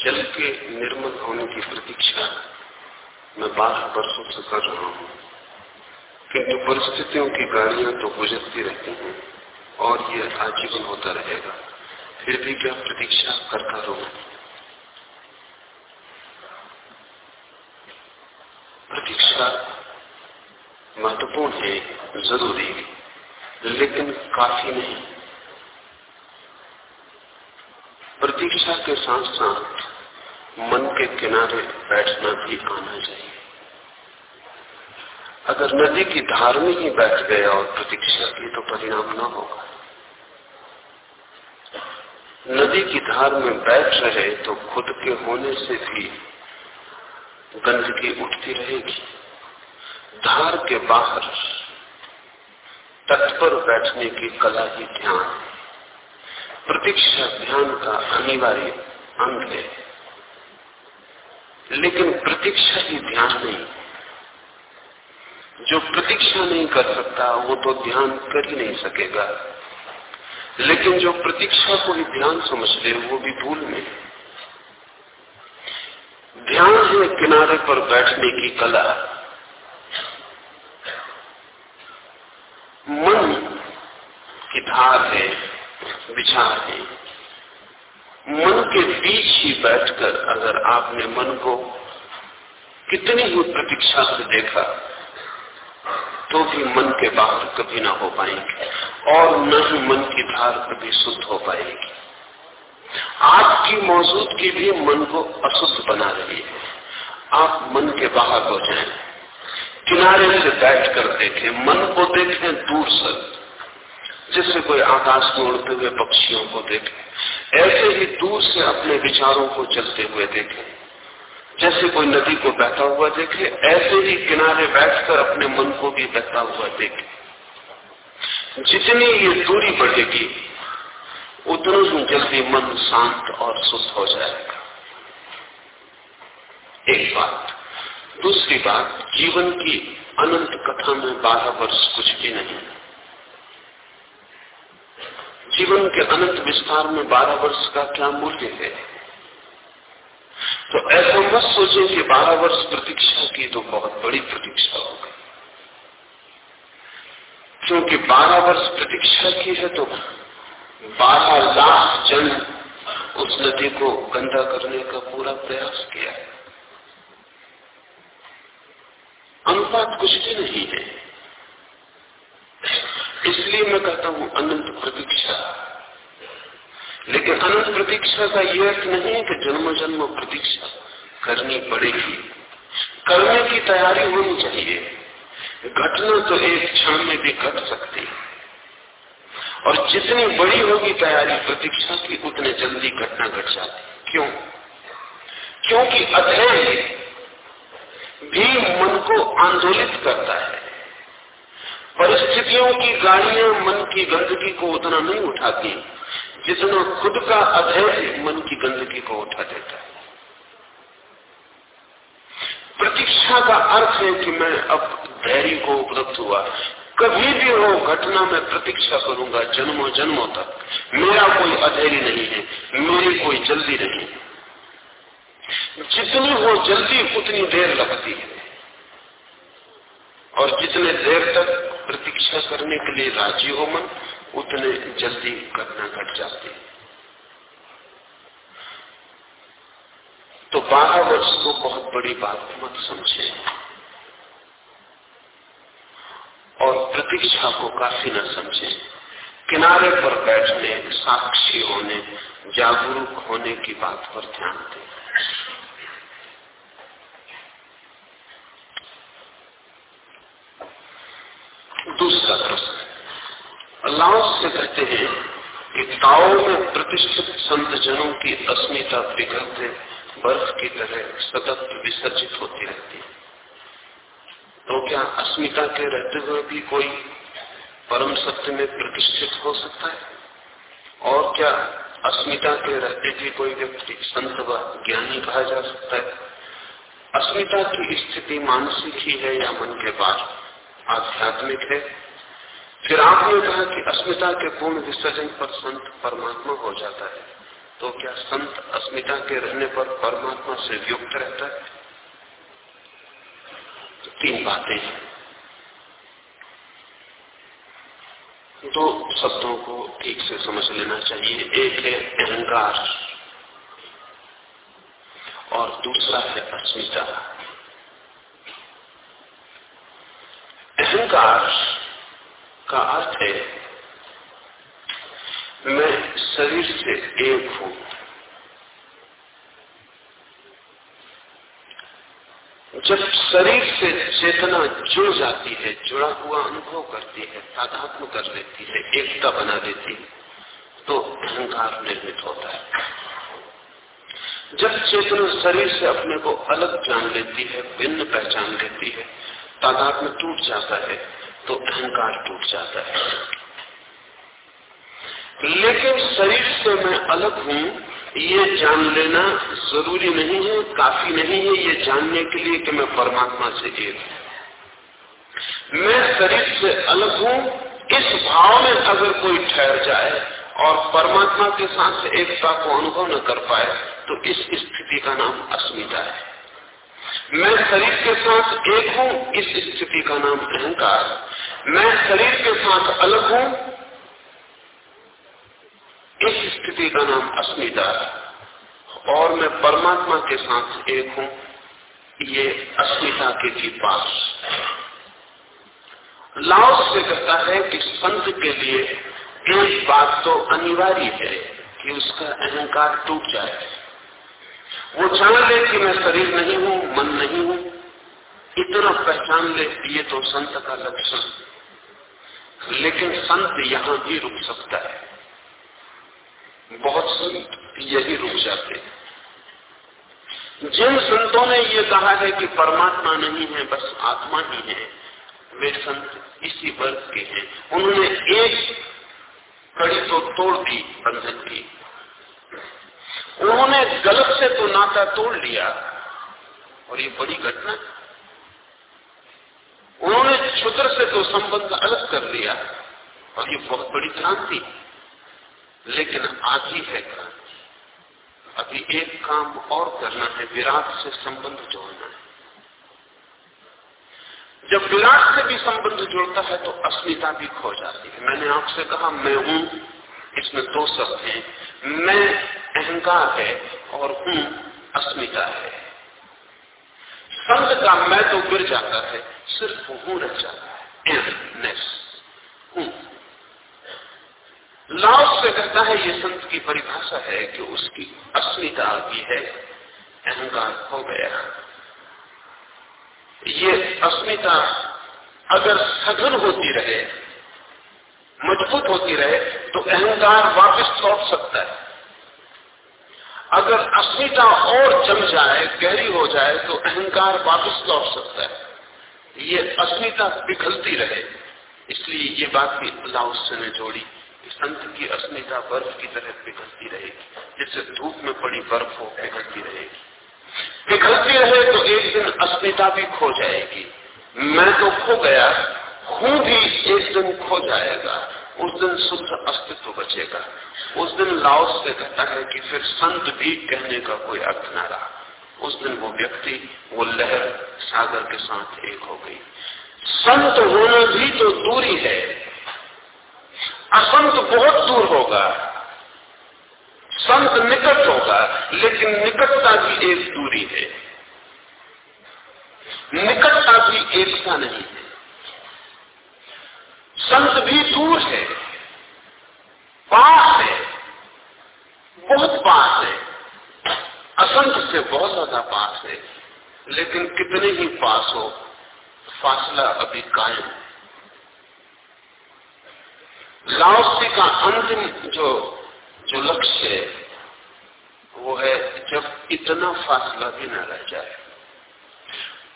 जल के निर्मल होने की प्रतीक्षा मैं बारह वर्षों से कर रहा हूँ। किंतु परिस्थितियों की गाड़ियाँ तो गुजरती रहती हैं और ये आजीवन होता रहेगा। फिर भी क्या प्रतीक्षा करता रहूँ? प्रतीक्षा महत्वपूर्ण है, ज़रूरी लेकिन काफ़ी नहीं। प्रतीक्षा के साथ साथ मन के किनारे बैठना भी आना चाहिए। अगर नदी की धार में ही बैठ गया और प्रतीक्षा की तो परिणाम न होगा। नदी की धार में बैठ रहे तो खुद के होने से भी गंदगी उठती रहेगी। धार के बाहर तट पर बैठने की कला ही ध्यान प्रतीक्षा ध्यान का अनिवार्य अंग है। लेकिन प्रतीक्षा ही ध्यान नहीं। जो प्रतीक्षा नहीं कर सकता, वो तो ध्यान कर ही नहीं सकेगा। लेकिन जो प्रतीक्षा को ही ध्यान समझ ले, वो भी भूल में। ध्यान है किनारे पर बैठने की कला। मन की धार है। विचार। है मन के बीच ही बैठकर अगर आपने मन को कितनी ही प्रतीक्षा से देखा तो भी मन के बाहर कभी ना हो पाएँगे और न ही मन की धार कभी शुद्ध हो पाएगी। आपकी मौजूदगी भी मन को अशुद्ध बना रही है। आप मन के बाहर हो जाएँ, किनारे से बैठ कर देखें मन को देखें दूर से। जैसे कोई आकाश में उड़ते हुए पक्षियों को देखे। ऐसे ही दूर से अपने विचारों को चलते हुए देखे। जैसे कोई नदी को बहता हुआ देखे, ऐसे ही किनारे बैठकर अपने मन को भी बहता हुआ देखे। जितनी ये दूरी बढ़ेगी, उतना ही जल्दी मन शांत और शुद्ध हो जाएगा। एक बात। दूसरी बात, जीवन की अनंत कथा में बारह वर्ष कुछ भी नहीं जीवन के अनंत विस्तार में बारह वर्ष का क्या मूल्य है? तो ऐसा मत सोचे कि बारह वर्ष प्रतीक्षा की तो बहुत बड़ी प्रतीक्षा हो गई। क्योंकि बारह वर्ष प्रतीक्षा की है तो बारह लाख जन उस नदी को गंदा करने का पूरा प्रयास किया। है अनुपात कुछ भी नहीं है। इसलिए मैं कहता हूँ, अनंत प्रतीक्षा। लेकिन अनंत प्रतीक्षा का यह अर्थ नहीं है कि जन्म जन्म प्रतीक्षा करनी पड़ेगी। करने की तैयारी होनी चाहिए। घटना तो एक क्षण में भी घट सकती है। और जितनी बड़ी होगी तैयारी प्रतीक्षा की, उतने जल्दी घटना घट जाती क्यों? क्योंकि अध्ययन भी मन को आंदोलित करता है। परिस्थितियों की गाड़ियाँ मन की गंदगी को उतना नहीं उठाती, जितना खुद का अधैर्य मन की गंदगी को उठा देता है। प्रतीक्षा का अर्थ है कि मैं अब धैर्य को उपलब्ध हुआ। कभी भी हो घटना में प्रतीक्षा करूँगा जन्मों जन्मों तक। मेरा कोई अधैर्य नहीं है, मेरी कोई जल्दी नहीं है। जितनी हो जल्दी, उतनी देर लगती है। और जितने देर तक प्रतीक्षा करने के लिए राज़ी हो मन, उतने जल्दी घटना घट जाती। है तो बारह वर्ष को बहुत बड़ी बात मत समझे। और प्रतीक्षा को काफ़ी न समझे। किनारे पर बैठने, साक्षी होने, जागरूक होने की बात पर ध्यान दें। दूसरा प्रश्न अल्लाह से कहते हैं कि ताओ में प्रतिष्ठित संत जनों की अस्मिता पिघलते बर्फ़ की तरह सतत विसर्जित होती रहती है। तो क्या अस्मिता के रहते हुए भी कोई परम सत्य में प्रतिष्ठित हो सकता है? और क्या अस्मिता के रहते भी कोई व्यक्ति संत व ज्ञानी कहा जा सकता है? अस्मिता की स्थिति मानसिक ही है या मन के बाद आध्यात्मिक है। फिर आपने कहा कि अस्मिता के पूर्ण विसर्जन पर संत परमात्मा हो जाता है। तो क्या संत अस्मिता के रहने पर परमात्मा से युक्त रहता है? तो तीन बातें हैं। दो शब्दों को ठीक से समझ लेना चाहिए। एक है अहंकार और दूसरा है अस्मिता। अहंकार का अर्थ है, मैं शरीर से एक हूँ। जब शरीर से चेतना जुड़ जाती है, जुड़ा हुआ अनुभव करती है तादात्म कर लेती है, एकता बना देती है तो अहंकार निर्मित होता है। जब चेतना शरीर से अपने को अलग जान लेती है, भिन्न पहचान लेती है तादात्म टूट जाता है तो अहंकार टूट जाता है। लेकिन शरीर से मैं अलग हूँ, ये जान लेना ज़रूरी नहीं है, काफ़ी नहीं है ये जानने के लिए कि मैं परमात्मा से एक हूँ। मैं शरीर से अलग हूँ, इस भाव में अगर कोई ठहर जाए और परमात्मा के साथ एकता को अनुभव न कर पाए तो इस स्थिति का नाम अस्मिता है। मैं शरीर के साथ एक हूँ, इस स्थिति का नाम अहंकार। मैं शरीर के साथ अलग हूँ, इस स्थिति का नाम अस्मिता। और मैं परमात्मा के साथ एक हूँ, ये अस्मिता के भी पास। लाओस से कहता है कि संत के लिए एक बात तो अनिवार्य है कि उसका अहंकार टूट जाए। वो जान ले कि मैं शरीर नहीं हूँ, मन नहीं हूँ। इतना पहचान ले ये तो संत का लक्षण। लेकिन संत यहाँ भी रुक सकता है। बहुत संत यही रुक जाते हैं। जिन संतों ने ये कहा है कि परमात्मा नहीं है, बस आत्मा ही है, वे संत इसी वर्ग के हैं। उन्होंने एक कड़ी तो तोड़ दी, बंधन की। उन्होंने गलत से तो नाता तोड़ लिया। और ये बड़ी घटना उन्होंने क्षुद्र से तो संबंध अलग कर लिया। और ये बहुत बड़ी क्रांति लेकिन आधी है क्रांति। अभी एक काम और करना है, विराट से संबंध जोड़ना है। जब विराट से भी संबंध जुड़ता है तो अस्मिता भी खो जाती है। मैंने आपसे कहा, मैं हूँ इसमें दो शब्द हैं। मैं अहंकार है और हूँ अस्मिता है। संत का मैं तो गिर जाता है, सिर्फ़ हूँ रह जाता है। एमनेस लाओस से कहता है, ये संत की परिभाषा है कि उसकी अस्मिता भी है, अहंकार हो गया। ये अस्मिता अगर सघन होती रहे मज़बूत होती रहे तो अहंकार वापस लौट सकता है। अगर अस्मिता और जम जाए, गहरी हो जाए तो अहंकार वापस लौट सकता है। ये अस्मिता पिघलती रहे। इसलिए ये बात भी लाओस ने जोड़ी संत की अस्मिता बर्फ़ की तरह पिघलती रहेगी जैसे धूप में पड़ी बर्फ़ हो पिघलती रहेगी। पिघलती रहे तो एक दिन अस्मिता भी खो जाएगी। मैं तो खो गया हूँ भी एक दिन खो जाएगा, उस दिन शुद्ध अस्तित्व बचेगा। उस दिन लाओस से कहता है कि फिर संत भी कहने का कोई अर्थ न रहा। उस दिन वो व्यक्ति, वो लहर सागर के साथ एक हो गई। संत होना भी तो दूरी है। असंत बहुत दूर होगा। संत निकट होगा, लेकिन निकटता भी एक दूरी है। निकटता भी एकता नहीं है। संत भी दूर है पास है बहुत पास है असंत से बहुत ज़्यादा पास है लेकिन कितने ही पास हो, फासला अभी कायम है। लाओसी का अंतिम जो जो लक्ष्य है, वो है जब इतना फासला भी न रह जाए।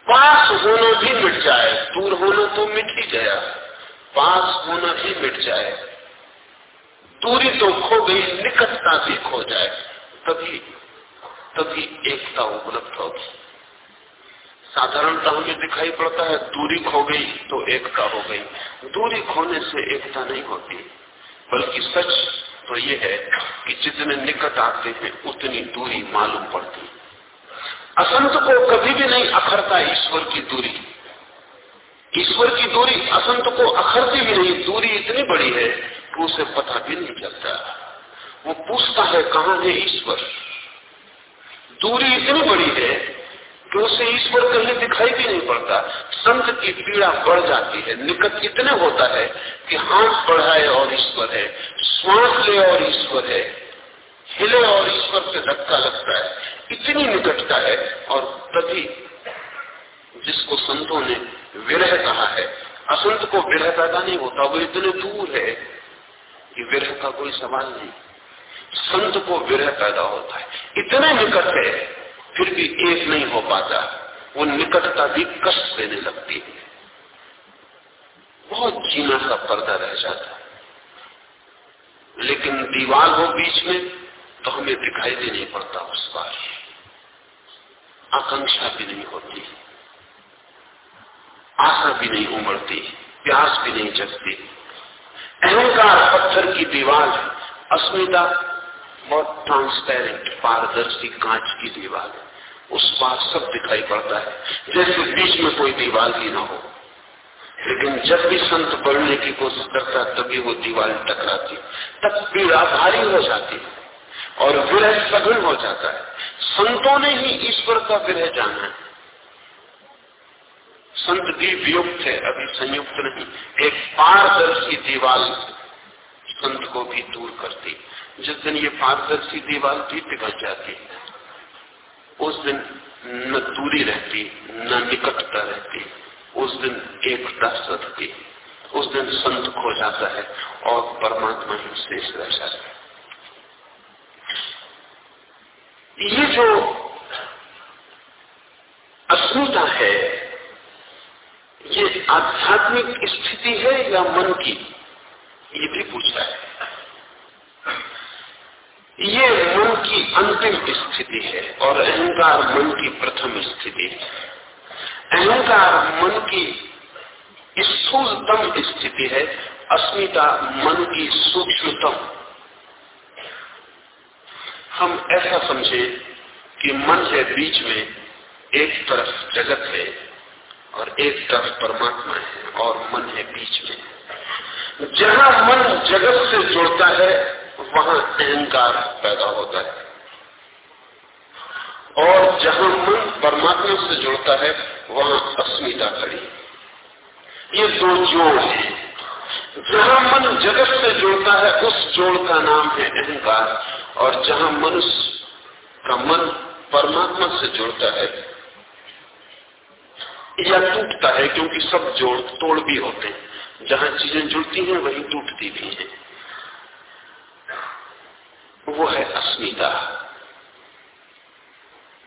पास होना भी मिट जाए, दूर होना तो मिट ही गया। पास होना भी मिट जाए, दूरी तो खो गई, निकटता भी खो जाए, तभी तभी एकता उपलब्ध होगी। साधारणता हमें दिखाई पड़ता है, दूरी खो गई तो एकता हो गई। दूरी खोने से एकता नहीं होती, बल्कि सच तो ये है कि जितने निकट आते हैं, उतनी दूरी मालूम पड़ती। असंत को कभी भी नहीं अखरता ईश्वर की दूरी। ईश्वर की दूरी असंत को अखरती भी नहीं, दूरी इतनी बड़ी है कि उसे पता भी नहीं चलता। वो पूछता है, कहा है ईश्वर? दूरी इतनी बड़ी है कि उसे ईश्वर कहीं दिखाई भी नहीं पड़ता। संत की पीड़ा बढ़ जाती है, निकट इतने होता है कि हाथ बढ़ाए और ईश्वर है, श्वास ले और ईश्वर है, हिले और ईश्वर से धक्का लगता है। इतनी निकटता है और तभी जिसको संतों ने विरह कहा है। असंत को विरह पैदा नहीं होता, वो इतने दूर है कि विरह का कोई सवाल नहीं। संत को विरह पैदा होता है। इतने निकट है, फिर भी एक नहीं हो पाता। वो निकटता भी कष्ट देने लगती है। बहुत जीना सा पर्दा रह जाता है। लेकिन दीवार हो बीच में तो हमें दिखाई भी नहीं पड़ता उस बार। आकांक्षा भी नहीं होती। आशा भी नहीं उमड़ती, प्यास भी नहीं जगती। अहंकार पत्थर की दीवार अस्मिता बहुत ट्रांसपेरेंट पारदर्शी कांच की दीवार उस पार सब दिखाई पड़ता है, जैसे बीच में कोई दीवार ही ना हो। लेकिन जब भी संत बढ़ने की कोशिश करता, तभी वो दीवार टकराती, तब पीड़ा भारी हो जाती है और विरह सघन हो जाता है। संतों ने ही ईश्वर का विरह जाना है। संत भी वियुक्त है अभी संयुक्त नहीं। एक पारदर्शी दीवार संत को भी दूर करती। जिस दिन ये पारदर्शी दीवार भी पिघल जाती, उस दिन न दूरी रहती, न निकटता रहती, उस दिन एकता सदती, उस दिन संत खो जाता है और परमात्मा ही शेष रह जाता है। ये जो अस्मिता है ये आध्यात्मिक स्थिति है या मन की? ये भी पूछा है। ये मन की अंतिम स्थिति है और अहंकार मन की प्रथम स्थिति है। अहंकार मन की स्थूलतम स्थिति है, अस्मिता मन की सूक्ष्मतम। हम ऐसा समझे कि मन है बीच में एक तरफ़ जगत है और एक तरफ़ परमात्मा है और मन है बीच में। जहाँ मन जगत से जुड़ता है, वहाँ अहंकार पैदा होता है। और जहाँ मन परमात्मा से जुड़ता है, वहाँ अस्मिता खड़ी ये दो जोड़ है। जहाँ मन जगत से जुड़ता है, उस जोड़ का नाम है अहंकार। और जहाँ मनुष्य का मन परमात्मा से जुड़ता है या टूटता है, क्योंकि सब जोड़ तोड़ भी होते हैं। जहाँ चीज़ें जुड़ती हैं, वहीं टूटती भी हैं। वो है अस्मिता।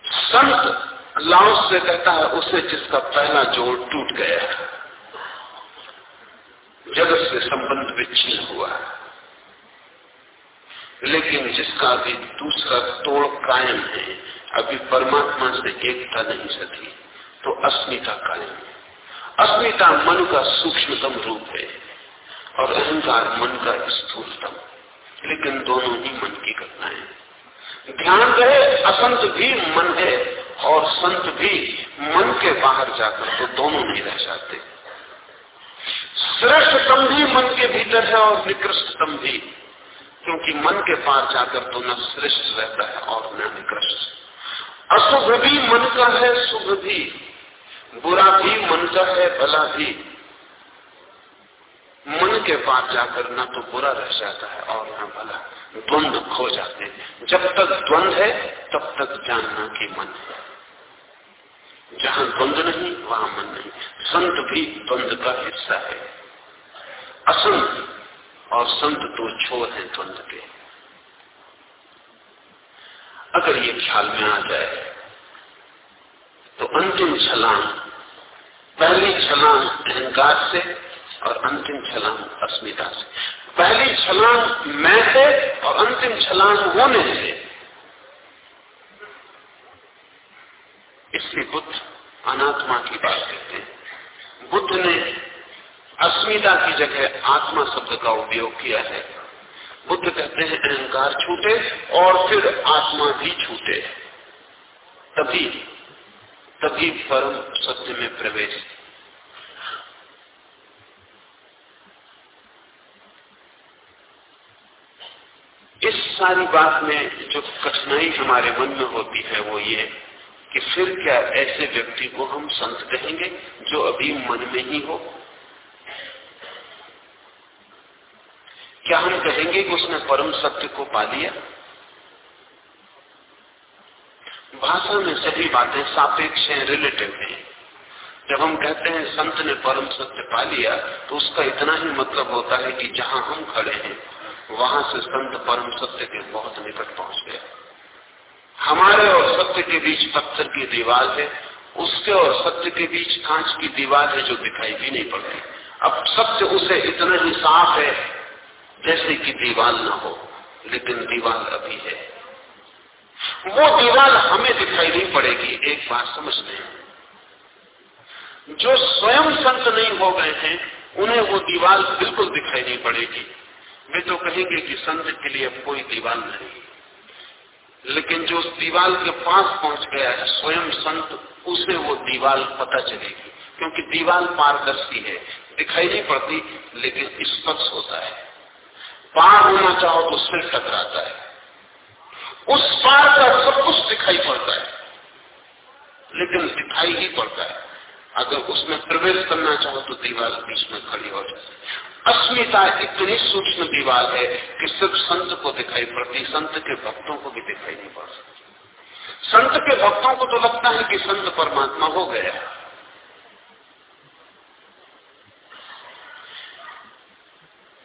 संत लाओस से कहता है, उसे जिसका पहला जोड़ टूट गया जगत से संबंध विच्छिन्न हुआ लेकिन जिसका भी दूसरा तोड़ कायम है, अभी परमात्मा से एकता नहीं सकी तो अस्मिता कायम है अस्मिता मन का सूक्ष्मतम रूप है और अहंकार मन का स्थूलतम। लेकिन दोनों ही मन की घटनाएँ ध्यान रहे, असंत भी मन है और संत भी मन के बाहर जाकर तो दोनों नहीं रह जाते श्रेष्ठतम भी मन के भीतर है और निकृष्टतम भी, क्योंकि मन के पार जाकर तो न श्रेष्ठ रहता है और न निकृष्ट। अशुभ भी मन का है, शुभ भी। बुरा भी मन का है, भला भी। मन के पास जाकर न तो बुरा रह जाता है और न भला। द्वंद खो जाते हैं। जब तक द्वंद है, तब तक जानना कि मन है। जहाँ द्वंद नहीं, वहाँ मन नहीं। संत भी द्वंद का हिस्सा है। असंत और संत तो छोर है द्वंद के। अगर ये ख्याल में आ जाए तो अंतिम छलांग पहली छलांग अहंकार से और अंतिम छलांग अस्मिता से। पहली छलांग मैं से और अंतिम छलांग होने से। इसलिए बुद्ध अनात्मा की बात कहते हैं। बुद्ध ने अस्मिता की जगह आत्मा शब्द का उपयोग किया है। बुद्ध कहते हैं अहंकार छूटे और फिर आत्मा भी छूटे। तभी तभी परम सत्य में प्रवेश इस सारी बात में जो कठिनाई हमारे मन में होती है, वो ये कि फिर क्या ऐसे व्यक्ति को हम संत कहेंगे जो अभी मन में ही हो? क्या हम कहेंगे कि उसने परम सत्य को पा लिया? भाषा में सभी बातें सापेक्ष हैं रिलेटिव हैं। जब हम कहते हैं संत ने परम सत्य पा लिया तो उसका इतना ही मतलब होता है कि जहाँ हम खड़े हैं, वहाँ से संत परम सत्य के बहुत निकट पहुँच गया हमारे और सत्य के बीच पत्थर की दीवार है, उसके और सत्य के बीच कांच की दीवार है जो दिखाई भी नहीं पड़ती। अब सत्य उसे इतना ही साफ़ है, जैसे कि दीवार ना हो, लेकिन दीवार अभी है। वो दीवार हमें दिखाई नहीं पड़ेगी, एक बात समझ लें जो स्वयं संत नहीं हो गए हैं, उन्हें वो दीवार बिल्कुल दिखाई नहीं पड़ेगी। वे तो कहेंगे कि संत के लिए कोई दीवार नहीं। लेकिन जो उस दीवार के पास पहुँच गया है, स्वयं संत, उसे वो दीवार पता चलेगी। क्योंकि दीवार पारदर्शी है, दिखाई नहीं पड़ती, लेकिन स्पर्श होता है। पार होना चाहो तो सिर टकराता है। उस पार का सब कुछ दिखाई पड़ता है। लेकिन दिखाई ही पड़ता है। अगर उसमें प्रवेश करना चाहो तो दीवार बीच में खड़ी हो जाए अस्मिता इतनी सूक्ष्म दीवार है कि सिर्फ़ संत को दिखाई पड़ती, संत के भक्तों को भी दिखाई नहीं पड़ सकती संत के भक्तों को तो लगता है कि संत परमात्मा हो गया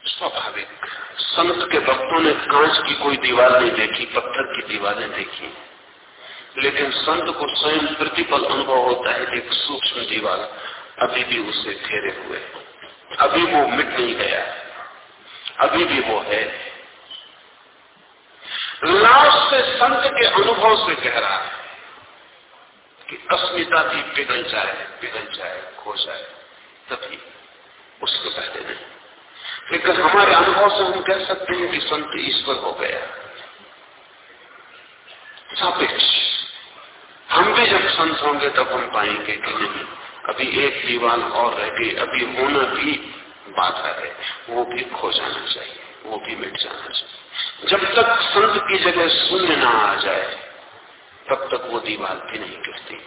स्वाभाविक। संत के भक्तों ने कांच की कोई दीवार नहीं देखी, पत्थर की दीवारें देखी। लेकिन संत को स्वयं प्रतिपल अनुभव होता है एक सूक्ष्म दीवार अभी भी उसे घेरे हुए अभी वो मिट नहीं गया अभी भी वो है। लाश से संत के अनुभव से कह रहा है कि अस्मिता भी पिघल जाए पिघल जाए, खो जाए, तभी उसको पहले नहीं। लेकिन हमारे अनुभव से हम कह सकते हैं कि संत ईश्वर हो गया। सापेक्ष। हम भी जब संत होंगे तब हम पाएँगे कि नहीं, अभी एक दीवार और रह गई, अभी होना भी बाधा है। वो भी खो जाना चाहिए, वो भी मिट जाना चाहिए। जब तक संत की जगह शून्य ना आ जाए, तब तक वो दीवार भी नहीं गिरती।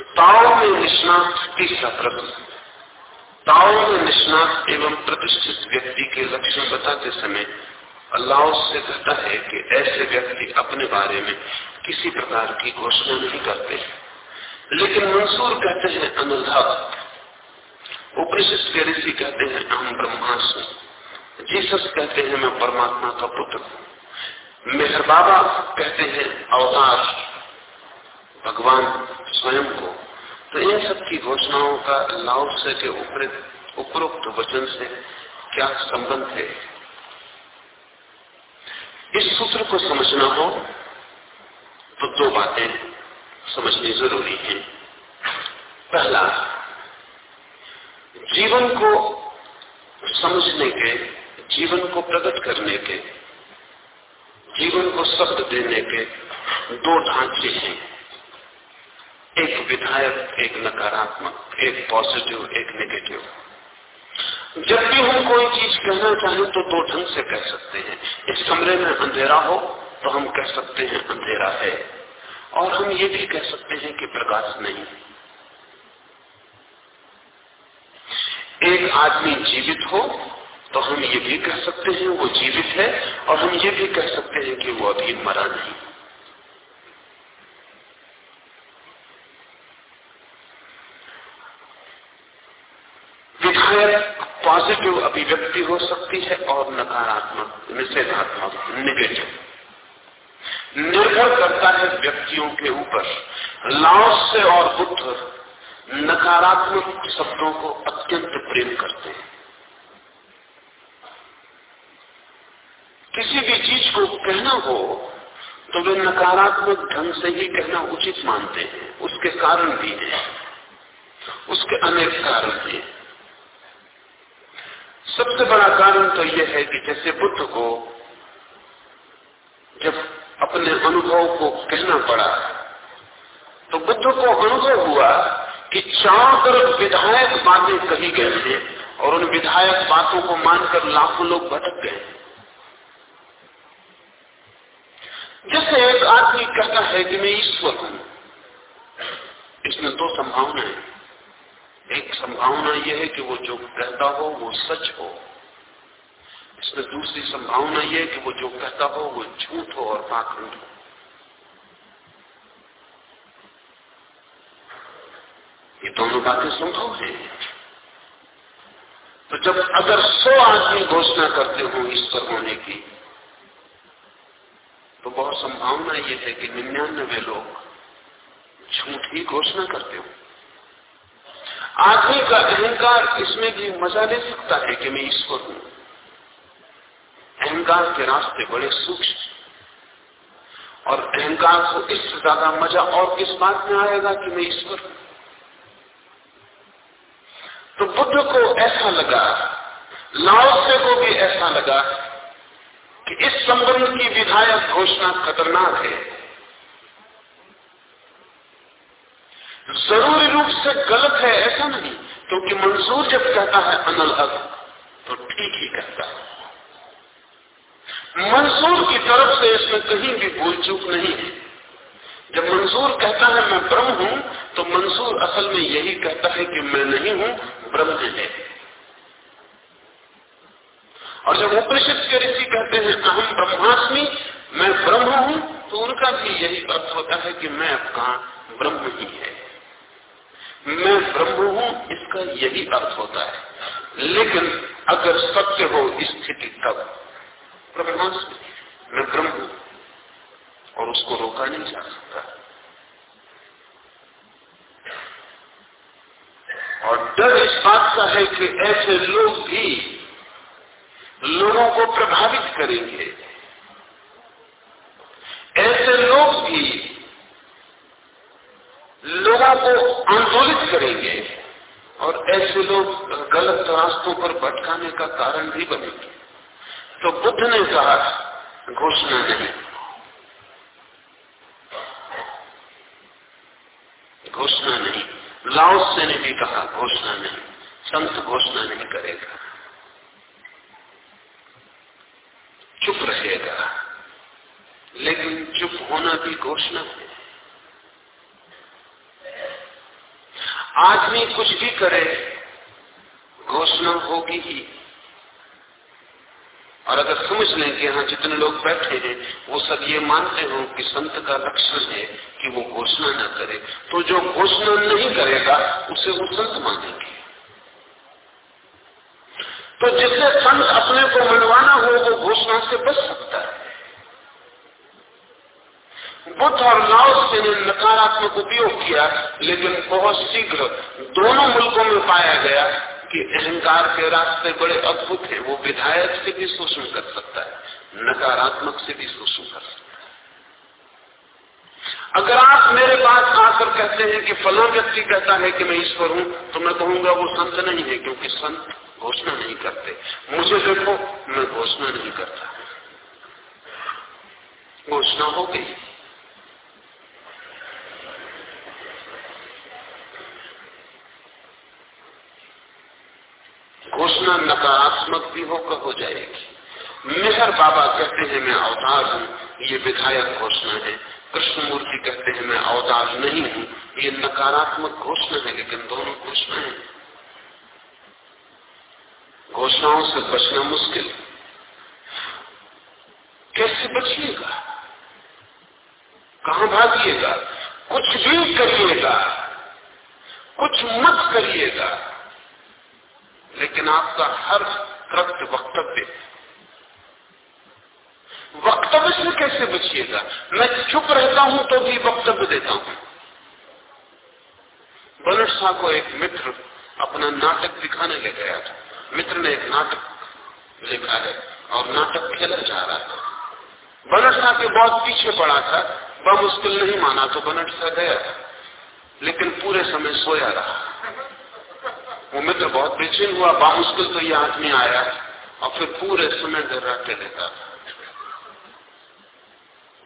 ताओ में निष्णात तीसरा प्रश्न। ताओ में निष्णात एवं प्रतिष्ठित व्यक्ति के लक्षण बताते समय अल्लाह से कहता है कि ऐसे व्यक्ति अपने बारे में किसी प्रकार की घोषणा नहीं करते। लेकिन मंसूर कहते हैं अनुधात उपनिषद के ऋषि कहते हैं हम ब्रह्मास्म। जीसस कहते हैं, मैं परमात्मा का पुत्र हूँ। मेहर बाबा कहते हैं, अवतार। भगवान स्वयं को। तो इन सब की घोषणाओं का लाभ से के उपरोक्त वचन से क्या संबंध है? इस सूत्र को समझना हो तो दो बातें समझनी ज़रूरी है। पहला, जीवन को समझने के, जीवन को प्रकट करने के, जीवन को शब्द देने के दो ढांचे हैं। एक विधायक, एक नकारात्मक, एक पॉजिटिव एक नेगेटिव जब भी हम कोई चीज़ कहना चाहें तो दो ढंग से कह सकते हैं। इस कमरे में अंधेरा हो तो हम कह सकते हैं अंधेरा है। और हम ये भी कह सकते हैं कि प्रकाश नहीं। एक आदमी जीवित हो तो हम ये भी कह सकते हैं वो जीवित है, और हम ये भी कह सकते हैं कि वो अभी मरा नहीं पॉजिटिव अभिव्यक्ति हो सकती है और नकारात्मक, निषेधात्मक निगेटिव निर्भर करता है व्यक्तियों के ऊपर। लाओस से और बुद्ध नकारात्मक शब्दों को अत्यंत प्रेम करते हैं। किसी भी चीज़ को कहना हो तो वे नकारात्मक ढंग से ही कहना उचित मानते हैं। उसके कारण भी हैं। उसके अनेक कारण भी हैं। सबसे बड़ा कारण तो यह है कि जैसे बुद्ध को जब अपने अनुभव को कहना पड़ा तो बुद्ध को अनुभव हुआ कि चारों तरफ़ विधायक बातें कही गई हैं और उन विधायक बातों को मानकर लाखों लोग भटक गए जैसे एक आदमी कहता है कि मैं ईश्वर हूँ, इसमें दो संभावनाएँ एक संभावना यह है कि वो जो कहता हो, वो सच हो। इसमें दूसरी संभावना यह है कि वो जो कहता हो, वो झूठ हो और पाखंड हो। ये दोनों बातें संभव है। तो जब अगर सौ आदमी घोषणा करते हो ईश्वर होने की तो बहुत संभावना यह है कि निन्यानवे लोग झूठ ही घोषणा करते हो। आदमी का अहंकार इसमें भी मज़ा ले सकता है कि मैं ईश्वर हूँ। अहंकार के रास्ते बड़े सूक्ष्म और अहंकार को इससे ज़्यादा मज़ा और किस बात में आएगा कि मैं ईश्वर हूँ? तो बुद्ध को ऐसा लगा लाओसे को भी ऐसा लगा कि इस संबंध की विधायक घोषणा खतरनाक है। ज़रूरी रूप से गलत है ऐसा नहीं, क्योंकि मंसूर जब कहता है अनल हक तो ठीक ही कहता है। मंसूर की तरफ़ से इसमें कहीं भी भूल चूक नहीं है। जब मंसूर कहता है मैं ब्रह्म हूँ तो मंसूर असल में यही कहता है कि मैं नहीं हूँ, ब्रह्म है। और जब उपनिषद के ऋषि कहते हैं, अहम ब्रह्मास्मि, मैं ब्रह्म हूँ तो उनका भी यही अर्थ होता है कि मैं आपका ब्रह्म ही है। मैं ब्रह्म हूँ, इसका यही अर्थ होता है। लेकिन अगर सत्य हो स्थिति, तब ब्रह्मास्मि मैं ब्रह्म हूँ और उसको रोका नहीं जा सकता। और डर इस बात का है कि ऐसे लोग भी लोगों को प्रभावित करेंगे। ऐसे लोग भी लोगों को आंदोलित करेंगे और ऐसे लोग गलत रास्तों पर भटकाने का कारण भी बनेंगे। तो बुद्ध ने कहा, घोषणा नहीं। घोषणा नहीं। लाओस ने भी कहा, घोषणा नहीं। संत घोषणा नहीं करेगा। चुप रहेगा। लेकिन चुप होना भी घोषणा है। आदमी कुछ भी करे, घोषणा होगी ही। और अगर समझ लें कि यहाँ जितने लोग बैठे हैं, वो सब ये मानते हो कि संत का लक्षण है कि वो घोषणा ना करे। तो जो घोषणा नहीं करेगा, उसे वो संत मानेंगे। तो जिससे संत अपने को मनवाना हो वो घोषणा से बच सकता है बुद्ध और लाओस ने नकारात्मक उपयोग किया, लेकिन बहुत शीघ्र दोनों मुल्कों में पाया गया कि अहंकार के रास्ते बड़े अद्भुत हैं। वो विधायक से भी शोषण कर सकता है, नकारात्मक से भी शोषण कर सकता है। अगर आप मेरे पास आकर कहते हैं कि फला व्यक्ति कहता है कि मैं ईश्वर हूँ तो मैं कहूँगा वो संत नहीं है, क्योंकि संत घोषणा नहीं करते। मुझे देखो, मैं घोषणा नहीं करता। घोषणा हो गई। घोषणा नकारात्मक भी होकर हो जाएगी? मेहर बाबा कहते हैं, मैं अवतार हूँ। ये विधायक घोषणा है। कृष्णमूर्ति कहते हैं, मैं अवतार नहीं हूँ। ये नकारात्मक घोषणा है, लेकिन दोनों घोषणा है। घोषणाओं से बचना मुश्किल कैसे बचिएगा? कहा भागिएगा? कुछ भी करिएगा। कुछ मत करिएगा। लेकिन आपका हर कृत्य वक्तव्य वक्तव्य से कैसे बचिएगा? मैं चुप रहता हूँ तो भी वक्तव्य देता हूँ। बनट शाह को एक मित्र अपना नाटक दिखाने ले गया था। मित्र ने एक नाटक लिखा है और नाटक खेला जा रहा था। बनटसा के बहुत पीछे पड़ा था। मुश्किल नहीं माना तो बनटसा गया लेकिन पूरे समय सोया रहा। वो मित्र बहुत बेचैन हुआ, बामुश्किल तो ये आदमी आया और फिर पूरे समय रहता था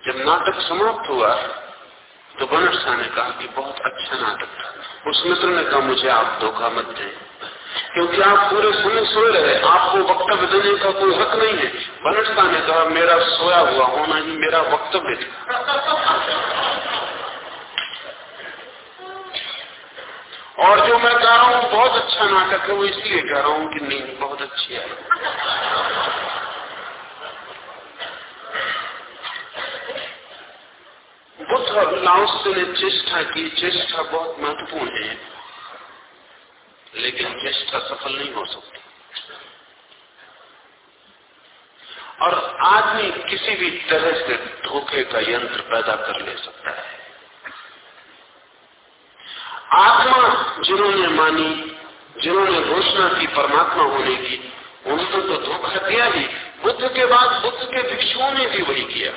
जब नाटक समाप्त हुआ तो बनटसा ने कहा कि बहुत अच्छा नाटक था। उस मित्र ने कहा, मुझे आप धोखा मत दें। क्योंकि आप पूरे समय सोए रहे, आपको वक्तव्य देने का कोई हक नहीं है। बनटता ने कहा, मेरा सोया हुआ होना ही मेरा वक्तव्य और जो मैं कह रहा हूँ, बहुत अच्छा नाटक है, वो इसलिए कह रहा हूँ कि नहीं, बहुत अच्छी है। बुद्ध लाउस ने चेष्टा की। चेष्टा बहुत महत्वपूर्ण है, लेकिन चेष्टा सफल नहीं हो सकती। और आदमी किसी भी तरह से धोखे का यंत्र पैदा कर ले सकता है। आत्मा जिन्होंने मानी, जिन्होंने घोषणा की परमात्मा होने की उन्होंने तो धोखा दिया ही बुद्ध के बाद बुद्ध के भिक्षुओं ने भी वही किया।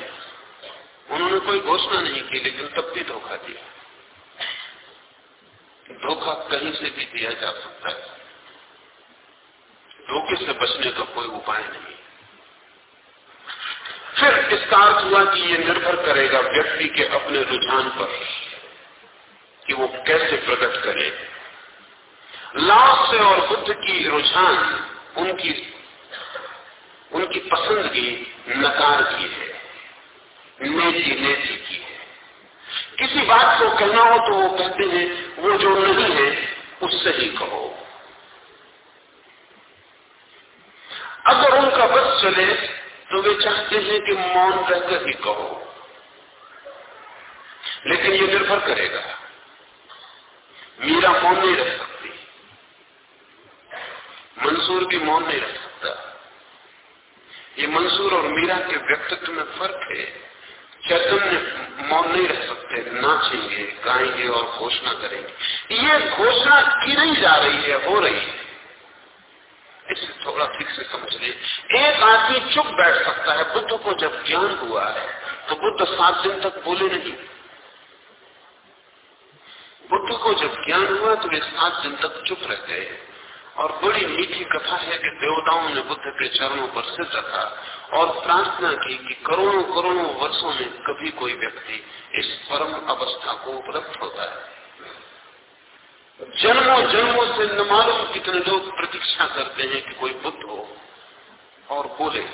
उन्होंने कोई घोषणा नहीं की, लेकिन तब भी धोखा दिया। धोखा कहीं से भी दिया जा सकता है। धोखे से बचने का कोई उपाय नहीं। फिर इसका अर्थ हुआ कि ये निर्भर करेगा व्यक्ति के अपने रुझान पर। कि वो कैसे प्रकट करे। लाभ से और बुद्ध की रुझान उनकी उनकी पसंद की नकार की है नेति नेति की है। किसी बात को कहना हो तो वो कहते हैं, वो जो नहीं है, उससे ही कहो। अगर उनका बस चले तो वे चाहते हैं कि मौन रहकर ही कहो। लेकिन ये निर्भर करेगा। मीरा मौन नहीं रह सकती। मंसूर भी मौन नहीं रह सकता। ये मंसूर और मीरा के व्यक्तित्व में फ़र्क है। चैतन्य मौन नहीं रह सकते, नाचेंगे, गाएँगे और घोषणा करेंगे। ये घोषणा की नहीं जा रही है, हो रही है। इसे थोड़ा ठीक से समझ ले एक आदमी चुप बैठ सकता है, बुद्ध को जब ज्ञान हुआ है तो बुद्ध सात दिन तक बोले नहीं। बुद्ध को जब ज्ञान हुआ तो वे सात दिन तक चुप रह गए। और बड़ी मीठी कथा है कि देवताओं ने बुद्ध के चरणों पर सिर रखा और प्रार्थना की कि करोड़ों करोड़ों वर्षों में कभी कोई व्यक्ति इस परम अवस्था को उपलब्ध होता है। जन्मों जन्मों से न मालूम कितने लोग प्रतीक्षा करते हैं कि कोई बुद्ध हो और बोले,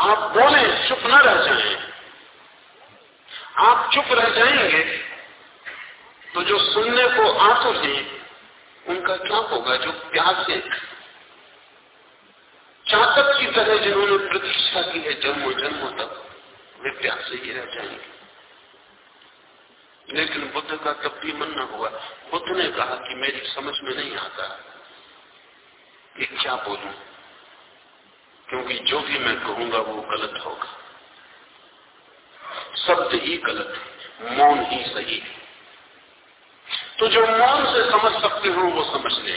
आप बोले, चुप न रह जाए। आप चुप रह जाएँगे तो जो सुनने को आँसू हैं उनका क्या होगा जो प्यासे चातक की तरह जिन्होंने प्रतीक्षा की है, जन्मों जन्मों तक, वे प्यासे ही रह जाएँगे। लेकिन बुद्ध का तब भी मन न हुआ बुद्ध ने कहा कि मेरी समझ में नहीं आता कि क्या बोलूँ, क्योंकि जो भी मैं कहूँगा वो गलत होगा। शब्द ही गलत है, मौन ही सही है। तो जो मौन से समझ सकते हो, वो समझ ले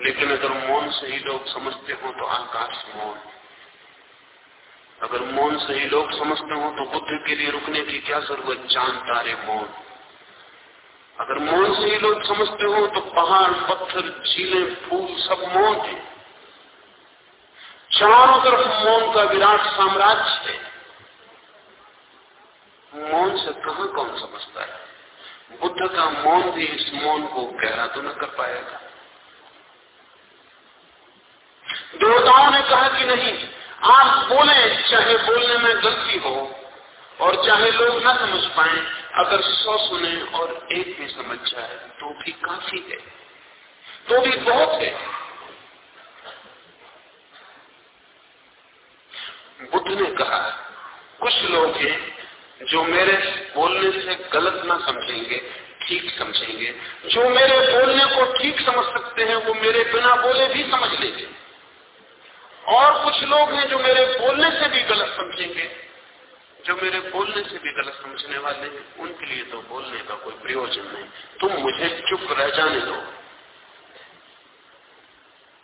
लेकिन अगर मौन से ही लोग समझते हो तो आकाश मौन अगर मौन से ही लोग समझते हो तो बुद्ध के लिए रुकने की क्या ज़रूरत? चाँद, तारे, मौन। अगर मौन से ही लोग समझते हो तो पहाड़, पत्थर, झीलें, फूल, सब मौन है। चारों तरफ़ मौन का विराट साम्राज्य है। मौन से कहा कौन समझता है? बुद्ध का मौन भी इस मौन को गहरा तो न कर पाएगा। देवताओं ने कहा कि नहीं, आप बोले, चाहे बोलने में गलती हो, और चाहे लोग न समझ पाए, अगर सौ सुने और एक भी समझ जाए तो भी काफ़ी है। तो भी बहुत है। बुद्ध ने कहा, कुछ लोग हैं जो मेरे बोलने से गलत ना समझेंगे, ठीक समझेंगे। जो मेरे बोलने को ठीक समझ सकते हैं, वो मेरे बिना बोले भी समझ लेंगे। और कुछ लोग हैं जो मेरे बोलने से भी गलत समझेंगे। जो मेरे बोलने से भी गलत समझने वाले हैं, उनके लिए तो बोलने का कोई प्रयोजन नहीं। तुम मुझे चुप रह जाने दो।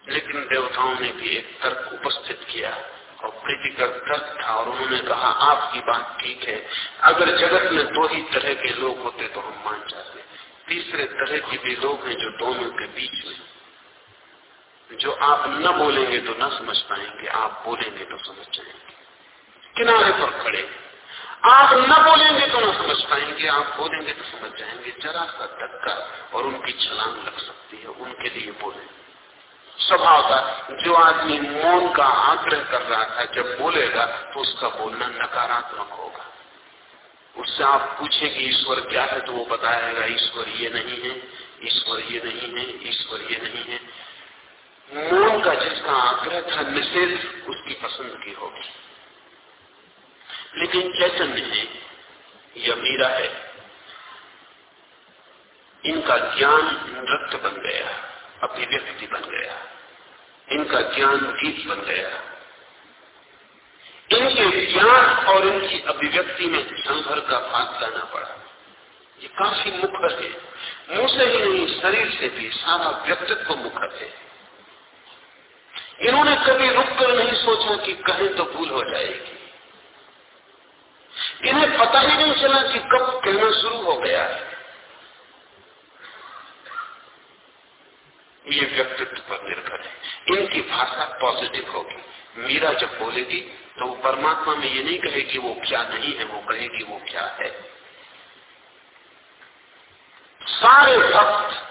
लेकिन देवताओं ने भी एक तर्क उपस्थित किया। और प्रीतिकर तर्क था और उन्होंने कहा, आपकी बात ठीक है। अगर जगत में दो ही तरह के लोग होते तो हम मान जाते। तीसरे तरह के भी लोग हैं जो दोनों के बीच में जो आप न बोलेंगे तो न समझ पाएँगे, आप बोलेंगे तो समझ जाएँगे। किनारे पर खड़े आप न बोलेंगे तो न समझ पाएँगे, आप बोलेंगे तो समझ जाएँगे। जरा सा धक्का और उनकी छलांग लग सकती है, उनके लिए बोले। स्वभाव का जो आदमी मौन का आग्रह कर रहा था, जब बोलेगा तो उसका बोलना नकारात्मक होगा। उससे आप पूछे कि ईश्वर क्या है? तो वो बताएगा, ईश्वर ये नहीं है, ईश्वर ये नहीं है, ईश्वर ये नहीं है। मौन का जिसका आग्रह था, निषेध उसकी पसंद की होगी। लेकिन चैतन्य है, या मीरा है। इनका ज्ञान नृत्य बन गया। अभिव्यक्ति बन गया। इनका ज्ञान गीत बन गया। इनके ज्ञान और इनकी अभिव्यक्ति में क्षण भर का भाग लाना पड़ा। ये काफ़ी मुखर है। मुँह से ही नहीं, शरीर से भी सारा व्यक्तित्व मुखर है। इन्होंने कभी रुककर नहीं सोचा कि कहें तो भूल हो जाएगी। इन्हें पता ही नहीं चला कि कब कहना शुरू हो गया है। ये व्यक्तित्व पर निर्भर है इनकी भाषा पॉजिटिव होगी। मीरा जब बोलेगी तो वो परमात्मा में ये नहीं कहेगी वो क्या नहीं है, वो कहेगी वो क्या है। सारे भक्त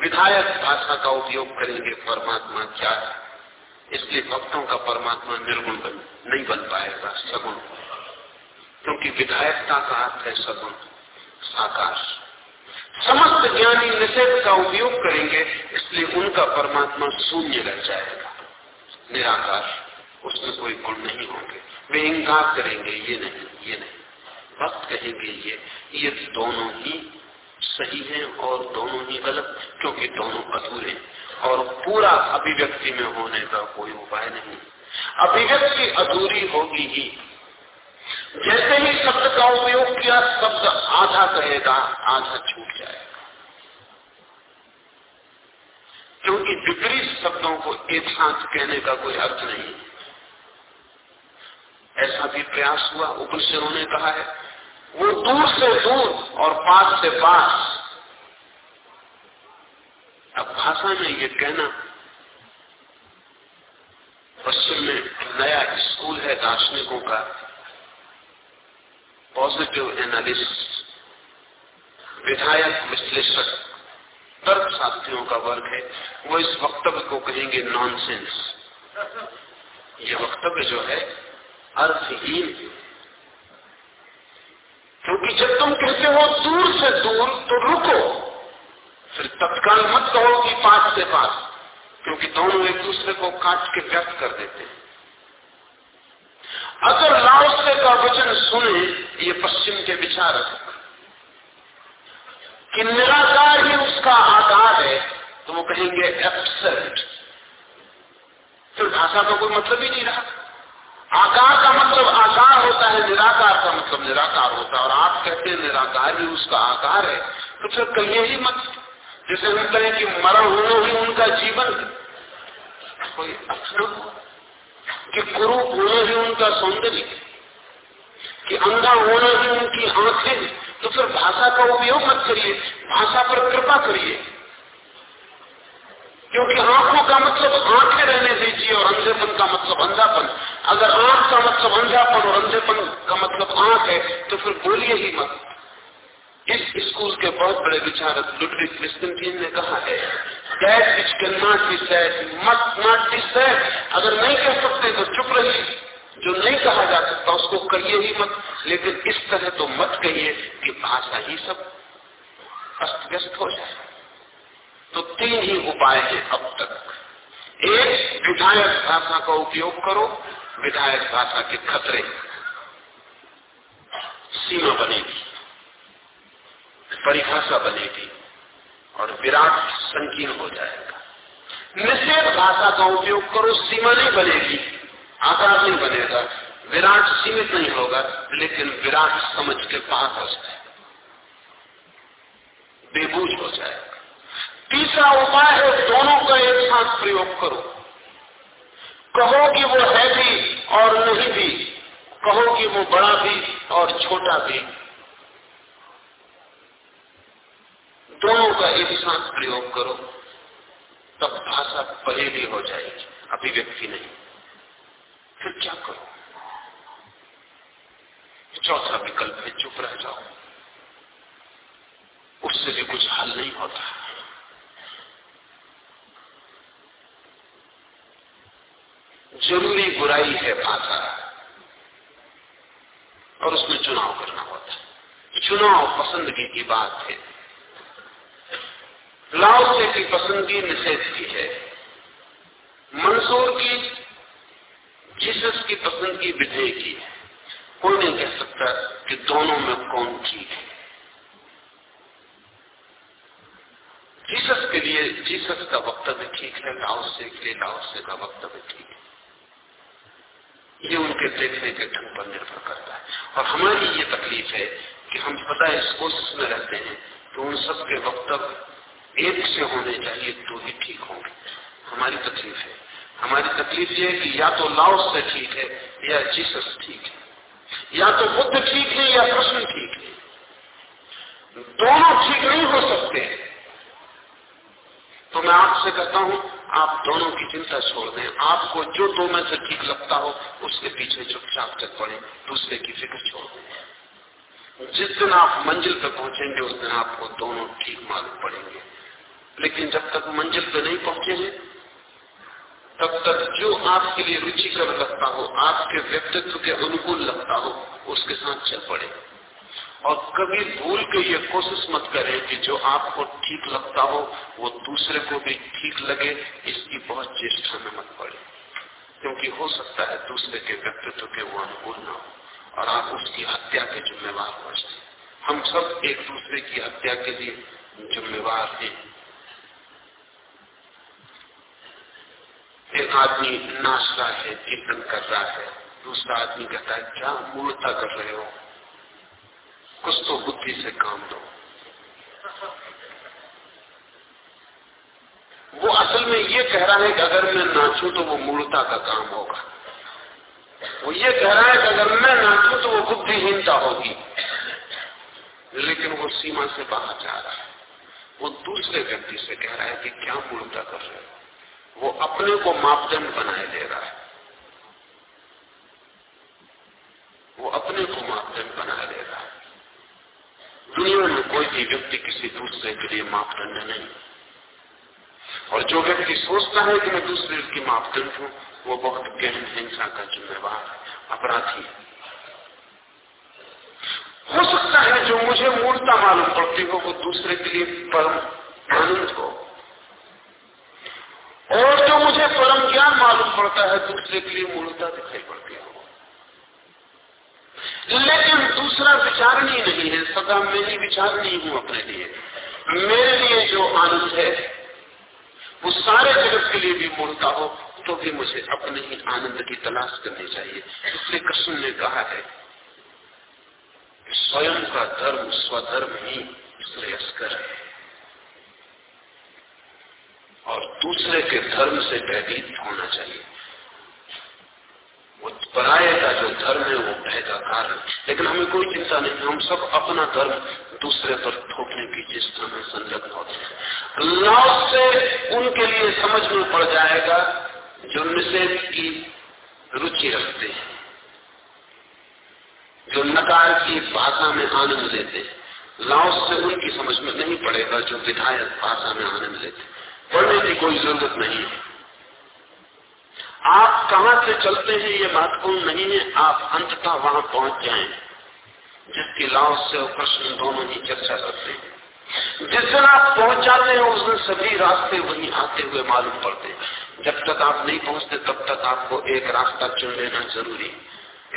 विधायक भाषा का उपयोग करेंगे, परमात्मा क्या है। इसलिए भक्तों का परमात्मा निर्गुण बन, नहीं बन पाएगा, सगुण। क्योंकि विधायकता का अर्थ है सगुण, साकार। समस्त ज्ञानी निषेध का उपयोग करेंगे, इसलिए उनका परमात्मा शून्य रह जाएगा। निराकार, उसमें कोई गुण नहीं होंगे। वे इंकार करेंगे, ये नहीं ये नहीं। भक्त कहेंगे, ये ये दोनों ही सही हैं और दोनों ही गलत, क्योंकि दोनों अधूरे और पूरा अभिव्यक्ति में होने का कोई उपाय नहीं। अभिव्यक्ति अधूरी होगी ही। जैसे ही शब्द का उपयोग किया, शब्द आधा कहेगा, आधा छूट जाएगा। क्योंकि विपरीत शब्दों को एक साथ कहने का कोई अर्थ नहीं ऐसा भी प्रयास हुआ, उपनिषदों ने कहा है, वो दूर से दूर और पास से पास। अब भाषा में ये कहना, पश्चिम में नया स्कूल है दार्शनिकों का। पॉजिटिव एनालिस्ट विधायक विश्लेषक, तर्क साथियों का वर्ग है, वो इस वक्तव्य को कहेंगे नॉनसेंस ये वक्तव्य जो है, अर्थहीन क्योंकि जब तुम कहते हो दूर से दूर तो रुको। फिर तत्काल मत कहो कि पास से पास, क्योंकि दोनों एक दूसरे को काट के व्यक्त कर देते हैं। अगर लाओसे का वचन सुने, ये पश्चिम के विचारक कि निराकार ही उसका आकार है तो वो कहेंगे एब्सर्ट फिर भाषा का कोई मतलब ही नहीं रहा। आकार का मतलब आकार होता है, निराकार का मतलब निराकार होता है, और आप कहते हैं निराकार ही उसका आकार है तो फिर कहिए ही मत। जैसे हम कहें कि मरण होना ही उनका जीवन। कोई अक्षर कि कुरूप होना ही उनका सौंदर्य कि अंधा होना ही उनकी आँखें तो फिर भाषा का उपयोग मत करिए, भाषा पर कृपा करिए। क्योंकि आँखों का मतलब आँखें रहने दीजिए और अंधेपन का मतलब अंधापन। अगर आँख का मतलब अंधापन और अंधेपन का मतलब आँख है तो फिर बोलिए ही मत। इस स्कूल के बहुत बड़े विचारक लुडविक विस्टनटीन ने कहा है that which can not be said must not be said अगर नहीं कह सकते तो चुप रहिए। जो नहीं कहा जा सकता, उसको कहिए ही मत। लेकिन इस तरह तो मत कहिए कि भाषा ही सब अस्त व्यस्त हो जाए। तो तीन ही उपाय हैं अब तक। एक, विधायक भाषा का उपयोग करो। विधायक भाषा के खतरे, सीमा बनेगी। परिभाषा बनेगी और विराट संकीर्ण हो जाएगा। निषेध भाषा का उपयोग करो, सीमा नहीं बनेगी, आकार नहीं बनेगा, विराट सीमित नहीं होगा, लेकिन विराट समझ के पास हो जाएगा। बेबूझ हो जाएगा। तीसरा उपाय है, दोनों का एक साथ प्रयोग करो। कहो कि वो है भी और नहीं भी, कहो कि वो बड़ा भी और छोटा भी। दोनों का एक साथ प्रयोग करो, तब भाषा परेली हो जाएगी, अभिव्यक्ति नहीं। फिर क्या करो? चौथा विकल्प है, चुप रह जाओ। उससे भी कुछ हल नहीं होता। ज़रूरी बुराई है भाषा, और उसमें चुनाव करना होता है। चुनाव पसंदगी की बात है। लाओसे की पसंदगी निषेध की है। मंसूर की जीसस की पसंदगी विधेय की है। कोई नहीं कह सकता कि दोनों में कौन ठीक है। जीसस के लिए जीसस का वक्तव्य ठीक है, लाओसे के लिए लाओसे का वक्तव्य ठीक है। ये उनके देखने के ढंग पर निर्भर करता है। और हमारी ये तकलीफ़ है कि हम पता इस कोशिश में रहते हैं कि उन सबके वक्तव्य एक से होने चाहिए तो ही ठीक होंगे। हमारी तकलीफ़ है। हमारी तकलीफ़ ये है कि या तो लाओस से ठीक है, या जीसस ठीक है। या तो बुद्ध ठीक है, या कृष्ण ठीक है। दोनों ठीक नहीं हो सकते। तो मैं आपसे कहता हूँ, आप दोनों की चिंता छोड़ दें। आपको जो दो में से ठीक लगता हो, उसके पीछे चुपचाप चल पड़े। दूसरे की फ़िक्र छोड़ दें। जिस दिन आप मंजिल पर पहुँचेंगे, उस दिन आपको दोनों ठीक मालूम पड़ेंगे। लेकिन जब तक मंजिल पे नहीं पहुँचे हैं, तब तक जो आपके लिए रुचिकर लगता हो, आपके व्यक्तित्व के अनुकूल लगता हो, उसके साथ चल पड़े। और कभी भूल के ये कोशिश मत करें कि जो आपको ठीक लगता हो, वो दूसरे को भी ठीक लगे, इसकी बहुत चेष्टा में मत पड़े। क्योंकि हो सकता है दूसरे के व्यक्तित्व के वो अनुकूल ना हो, और आप उसकी हत्या के जिम्मेवार हो हम सब एक दूसरे की हत्या के लिए जिम्मेवार हैं। एक आदमी नाच रहा है कीर्तन कर रहा है, दूसरा आदमी कहता है, क्या मूर्ता कर रहे हो? कुछ तो बुद्धि से काम दो। वो असल में ये कह रहा है कि अगर मैं नाचूं तो वो मूर्ता का काम होगा। वो ये कह रहा है कि अगर मैं नाचूं तो वो बुद्धिहीनता होगी। लेकिन वो सीमा से बाहर जा रहा है। वो दूसरे व्यक्ति से कह रहा है कि क्या मूर्ता कर रहे हो? वो अपने को मापदंड बनाए ले रहा है। वो अपने को मापदंड बनाए ले रहा है। दुनिया में कोई भी व्यक्ति किसी दूसरे के लिए मापदंड नहीं। और जो व्यक्ति सोचता है कि मैं दूसरे की मापदंड हूँ, वो बहुत गहन हिंसा का जिम्मेवार है, अपराधी है। हो सकता है जो मुझे मूर्ता मालूम पड़ती हो, वो दूसरे के लिए परम आनंद हो। और जो मुझे परम ज्ञान मालूम पड़ता है, दूसरे के लिए मूर्ता दिखाई पड़ती हो। लेकिन दूसरा विचारणी नहीं है। सदा मैं ही विचारणी हूँ अपने लिए। मेरे लिए जो आनंद है, वो सारे जगत के लिए भी मूर्ता हो तो भी मुझे अपने ही आनंद की तलाश करनी चाहिए। इसलिए कृष्ण ने कहा है, स्वयं का धर्म स्वधर्म ही श्रेयस्कर है। और दूसरे के धर्म से भयभीत होना चाहिए। वो पराये का जो धर्म है, वो भय का कारण। लेकिन हमें कोई चिंता नहीं, हम सब अपना धर्म दूसरे पर थोपने की चेष्टा में संलग्न होते हैं। लाभ से उनके लिए समझ में पड़ जाएगा जो निषेध की रुचि रखते हैं, जो नकार की भाषा में आनंद लेते हैं। लाओस से उनकी समझ में नहीं पड़ेगा जो विधायक भाषा में आनंद लेते पढ़ने की कोई ज़रूरत नहीं है। आप कहाँ से चलते हैं ये महत्वपूर्ण नहीं है, आप अंततः वहाँ पहुँच जाए, जिसकी लाभ से और प्रश्न दोनों ही चर्चा करते हैं। जिस दिन आप पहुँच जाते हैं, उस दिन सभी रास्ते वहीं आते हुए मालूम पड़ते जब तक आप नहीं पहुँचते, तब तक आपको एक रास्ता चुन लेना ज़रूरी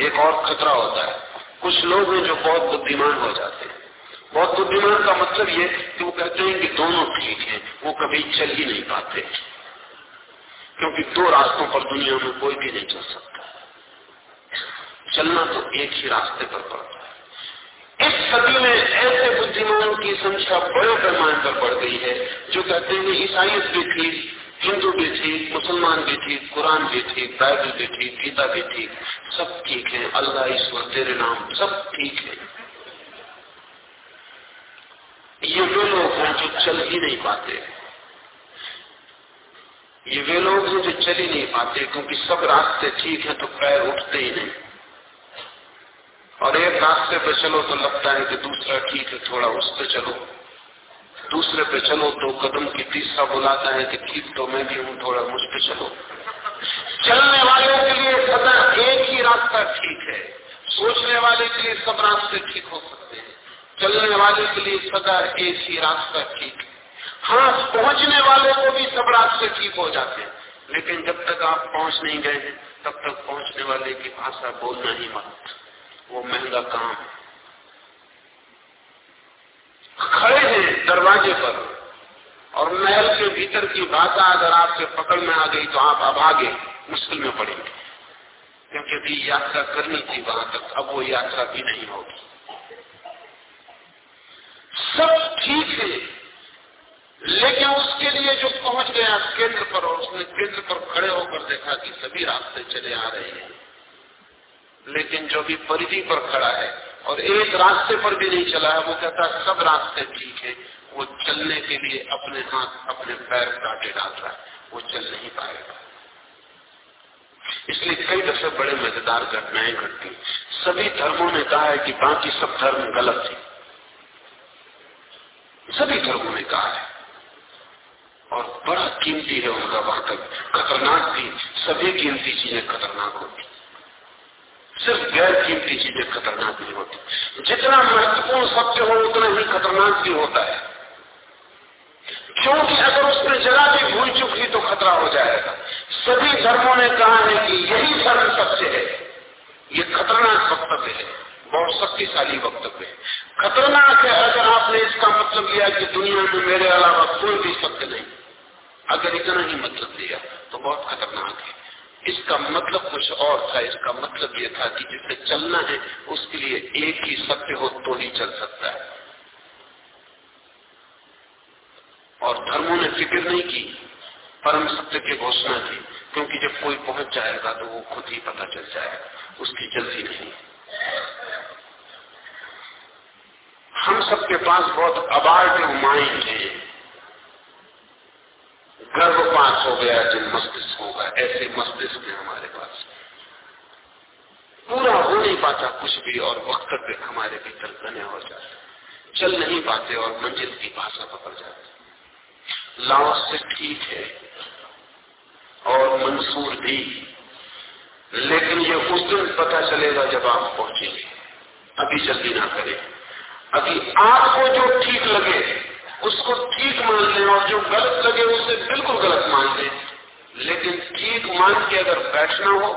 एक और खतरा होता है। कुछ लोग हैं जो बहुत बुद्धिमान हो जाते हैं। बहुत बुद्धिमान का मतलब ये कि वो कहते हैं कि दोनों ठीक है, वो कभी चल ही नहीं पाते। क्योंकि दो रास्तों पर दुनिया में कोई भी नहीं चल सकता। चलना तो एक ही रास्ते पर पड़ता है। इस सदी में ऐसे बुद्धिमान की संख्या बड़े पैमाने पर बढ़ गई है, जो कहते हैं ईसाइत भी ठीक हिंदू भी ठीक मुसलमान भी ठीक कुरान भी ठीक बाइबल भी ठीक गीता भी ठीक सब ठीक है, अल्लाह ईश्वर, तेरे नाम सब ठीक है। ये वे लोग हैं जो चल ही नहीं पाते। ये वे लोग हैं जो चल ही नहीं पाते, क्योंकि सब रास्ते ठीक है तो पैर उठते ही नहीं। और एक रास्ते पे चलो तो लगता है कि दूसरा ठीक है, थोड़ा उस पर चलो। दूसरे पे चलो तो कदम की तीसरा बुलाता है कि ठीक तो मैं भी हूँ, थोड़ा मुझ पे चलो। चलने वालों के लिए सदा एक ही रास्ता ठीक है। सोचने वाले के लिए सब रास्ते ठीक हो सकते चलने वाले के लिए सदा एक ही रास्ता ठीक है, पहुँचने वाले को भी सब रास्ते ठीक हो जाते हैं। लेकिन जब तक आप पहुँच नहीं गए हैं, तब तक पहुँचने वाले की भाषा बोलना ही मत। वो महँगा काम है। खड़े हैं दरवाजे पर। और महल के भीतर की भाषा अगर आपके पकड़ में आ गई तो आप अब आगे मुश्किल में पड़ेंगे। क्योंकि अभी यात्रा करनी थी वहाँ तक, अब वो यात्रा भी नहीं होगी। सब ठीक है। लेकिन उसके लिए जो पहुँच गया केंद्र पर, और उसने केंद्र पर खड़े होकर देखा कि सभी रास्ते चले आ रहे हैं। लेकिन जो भी परिधि पर खड़ा है, और एक रास्ते पर भी नहीं चला है, वो कहता है, सब रास्ते ठीक है। वो चलने के लिए अपने हाथ अपने पैर काटे डाल रहा है। वो चल नहीं पाएगा। इसलिए कई दफे बड़े मज़ेदार घटनाएँ घटती सभी धर्मों ने कहा है कि बाकी सब धर्म गलत थे सभी धर्मों ने कहा है। और बड़ा कीमती है उनका तक खतरनाक भी। सभी कीमती चीज़ें खतरनाक होती। सिर्फ़ गैर कीमती चीज़ें खतरनाक नहीं होती। जितना महत्वपूर्ण सत्य हो, उतना ही खतरनाक भी होता है। क्योंकि अगर उसने जरा भी भूल चुकी तो खतरा हो जाएगा। सभी धर्मों ने कहा है कि यही धर्म सत्य है। ये खतरनाक वक्तव्य है। बहुत शक्तिशाली वक्तव्य है। खतरनाक है, अगर आपने इसका मतलब लिया कि दुनिया में मेरे अलावा कोई भी सत्य नहीं। अगर इतना ही मतलब लिया तो बहुत खतरनाक है। इसका मतलब कुछ और था। इसका मतलब यह था कि जिसे चलना है, उसके लिए एक ही सत्य हो तो ही चल सकता है। और धर्मों ने फ़िक्र नहीं की, परम सत्य की घोषणा की, क्योंकि जब कोई पहुँच जाएगा तो वो खुद ही पता चल जाएगा, उसकी जल्दी नहीं। हम सबके पास बहुत अबार्ट माइंड है गर्भपात हो गया जो मस्तिष्क होगा ऐसे मस्तिष्क है हमारे पास। पूरा हो नहीं पाता, कुछ भी और वक्तव्य हमारे भीतर बने हो जाते। चल नहीं पाते और मंजिल की भाषा पकड़ जाते। लाओ से ठीक है और मंसूर भी। लेकिन ये उस दिन पता चलेगा जब आप पहुँचेंगे। अभी जल्दी ना करें। अभी आपको जो ठीक लगे, उसको ठीक मान लें और जो गलत लगे, उसे बिल्कुल गलत मान लें लेकिन ठीक मान के अगर बैठना हो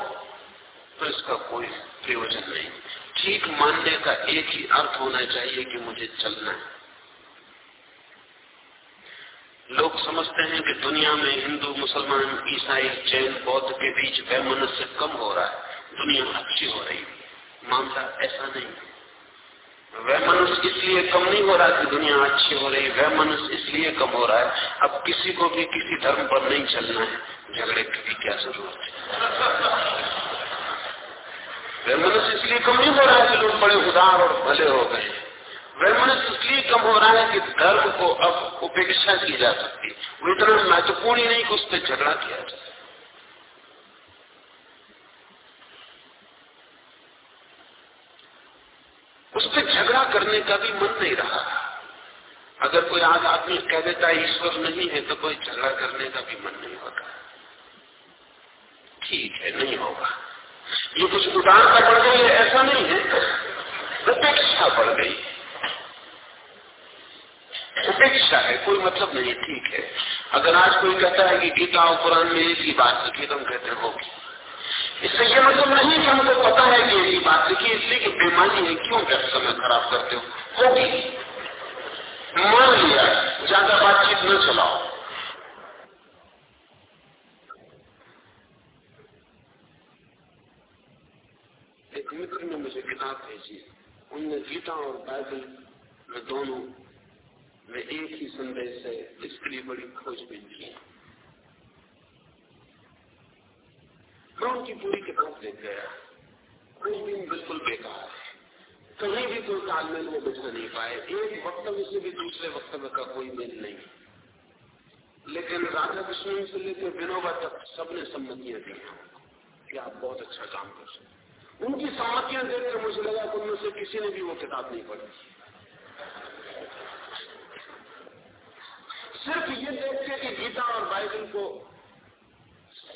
तो इसका कोई प्रयोजन नहीं। ठीक मानने का एक ही अर्थ होना चाहिए कि मुझे चलना है। लोग समझते हैं कि दुनिया में हिंदू, मुसलमान, ईसाई, जैन, बौद्ध के बीच वैमनस्य कम हो रहा है। दुनिया अच्छी हो रही है। मामला ऐसा नहीं है। वह मनुष्य इसलिए कम नहीं हो रहा कि दुनिया अच्छी हो रही, वह मनुष्य इसलिए कम हो रहा है, अब किसी को भी किसी धर्म पर नहीं चलना है। झगड़े की क्या ज़रूरत है? वह मनुष्य इसलिए कम नहीं हो रहा है कि लोग बड़े उदार और भले हो गए। वह मनुष्य इसलिए कम हो रहा है कि धर्म को अब उपेक्षा की जा सकती वो इतना महत्वपूर्ण ही नहीं कि उस पर झगड़ा किया झगड़ा करने का भी मन नहीं रहा। अगर कोई आज आदमी कह देता है, ईश्वर नहीं है तो कोई झगड़ा करने का भी मन नहीं होता। ठीक है, नहीं होगा। ये कुछ उदारता बढ़ गई है, ऐसा नहीं है। उपेक्षा बढ़ गई उपेक्षा है, कोई मतलब नहीं, ठीक है। अगर आज कोई कहता है कि गीता और कुरान में एक ही बात लिखी तो हम कहते होगी इससे ये मतलब नहीं कि हमको पता है कि ऐसी बात लिखी, इसलिए कि बेमानी है, क्यों व्यर्थ समय खराब करते हो? होगी। मान लिया, ज़्यादा बातचीत न चलाओ। एक मित्र ने मुझे किताब भेजी। उनने गीता और बाइबल में दोनों में एक ही संदेश है इसके लिए बड़ी खोजबीन की मैं उनकी पूरी किताब देख गया खोजबीन बिल्कुल बेकार है। कहीं भी कोई तालमेल वो बिठा नहीं पाए। एक वक्तव्य से भी दूसरे वक्तव्य का कोई मेल नहीं। लेकिन राधा कृष्ण से लेकर विनोबा तक सबने सम्मतियाँ दी। कि आप बहुत अच्छा काम कर सकते उनकी सम्मतियाँ देखकर मुझे लगा कि उनमें से किसी ने भी वो किताब नहीं पढ़ी। सिर्फ़ ये देखते कि गीता और बाइबल को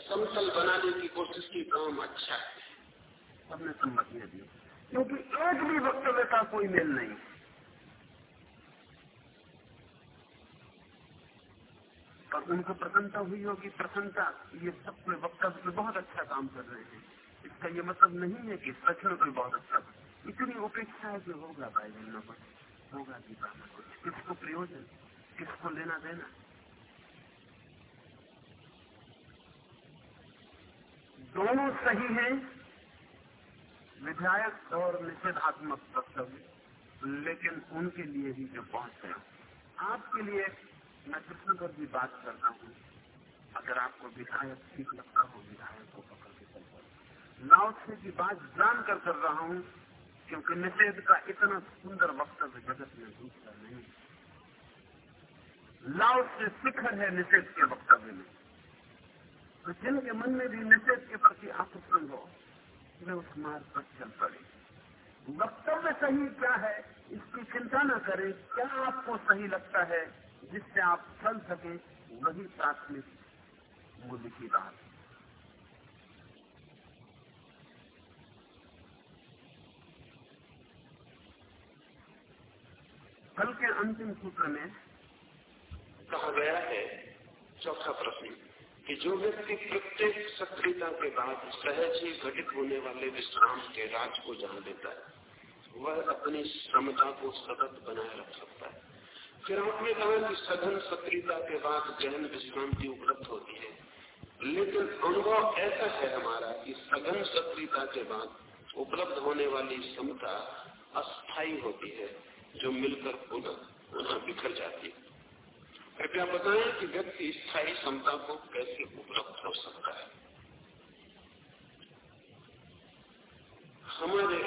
समतल बनाने की कोशिश की काम अच्छा है। सबने सम्मतियाँ दी क्योंकि एक भी वक्तव्य का कोई मेल नहीं। और उनको प्रसन्नता हुई होगी प्रसन्नता ये सब कोई वक्तव्य में बहुत अच्छा काम कर रहे हैं। इसका ये मतलब नहीं है कि सच में कोई बहुत अच्छा इतनी उपेक्षा है कि होगा भाई में कुछ होगा में कुछ किसको प्रयोजन किसको लेना देना? दोनों सही हैं। विधायक और निषेधात्मक वक्तव्य। लेकिन उनके लिए ही जो पहुँच गए आपके लिए मैं कृष्ण पर भी बात करता हूँ। अगर आपको विधायक ठीक लगता हो, विधायक को पकड़ के चलता पड़ो लाओ से की बात जान कर कर रहा हूँ, क्योंकि निषेध का इतना सुंदर वक्तव्य जगत में दूसरा नहीं लाओ से शिखर है निषेध के वक्तव्य में। तो जिनके मन में भी निषेध के प्रति आकर्षण हो वे उस मार्ग पर चल पड़े। वक्तव्य सही क्या है, इसकी चिंता न करें। क्या आपको सही लगता है, जिससे आप चल सके, वही प्राथमिक मूल्य की बात। है कल के अंतिम सूत्र में कहा गया है, चौथा प्रश्न। कि जो व्यक्ति प्रत्येक सक्रियता के बाद सहज ही घटित होने वाले विश्राम के राज को जान लेता है, वह अपनी क्षमता को सतत बनाए रख सकता है। फिर आपने कहा कि सघन सक्रियता के बाद गहन विश्रांति उपलब्ध होती है। लेकिन अनुभव ऐसा है हमारा कि सघन सक्रियता के बाद उपलब्ध होने वाली क्षमता अस्थायी होती है, जो मिलकर पुनः पुनः बिखर जाती है। कृपया बताएँ कि व्यक्ति स्थायी क्षमता को कैसे उपलब्ध हो सकता है। हमारे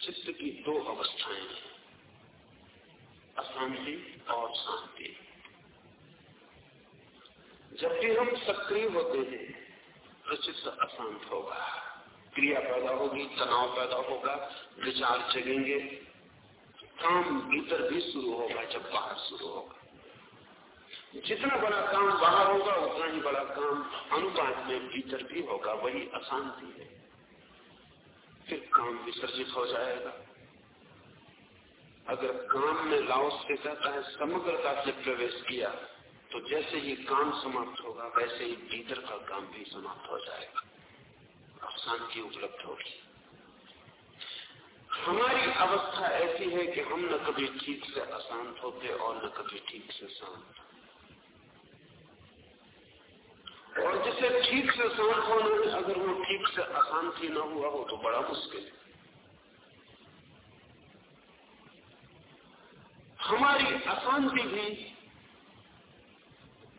चित्त की दो अवस्थाएँ हैं, अशांति और शांति। जब भी हम सक्रिय होते हैं तो चित्त अशांत होगा। क्रिया पैदा होगी, तनाव पैदा होगा, विचार जगेंगे, काम भीतर भी शुरू होगा, जब बाहर शुरू होगा। जितना बड़ा काम बाहर होगा, उतना ही बड़ा काम अनुपात में भीतर भी होगा। वही अशांति है। फिर काम विसर्जित हो जाएगा। अगर काम में लाओस से कहता है, समग्रता से प्रवेश किया तो जैसे ही काम समाप्त होगा, वैसे ही भीतर का काम भी समाप्त हो जाएगा। अब शांति उपलब्ध होगी। हमारी अवस्था ऐसी है कि हम न कभी ठीक से अशांत होते और न कभी ठीक से शांत। और जिसे ठीक से होना है अगर वो ठीक से अशांति न हुआ हो तो बड़ा मुश्किल है। हमारी अशांति भी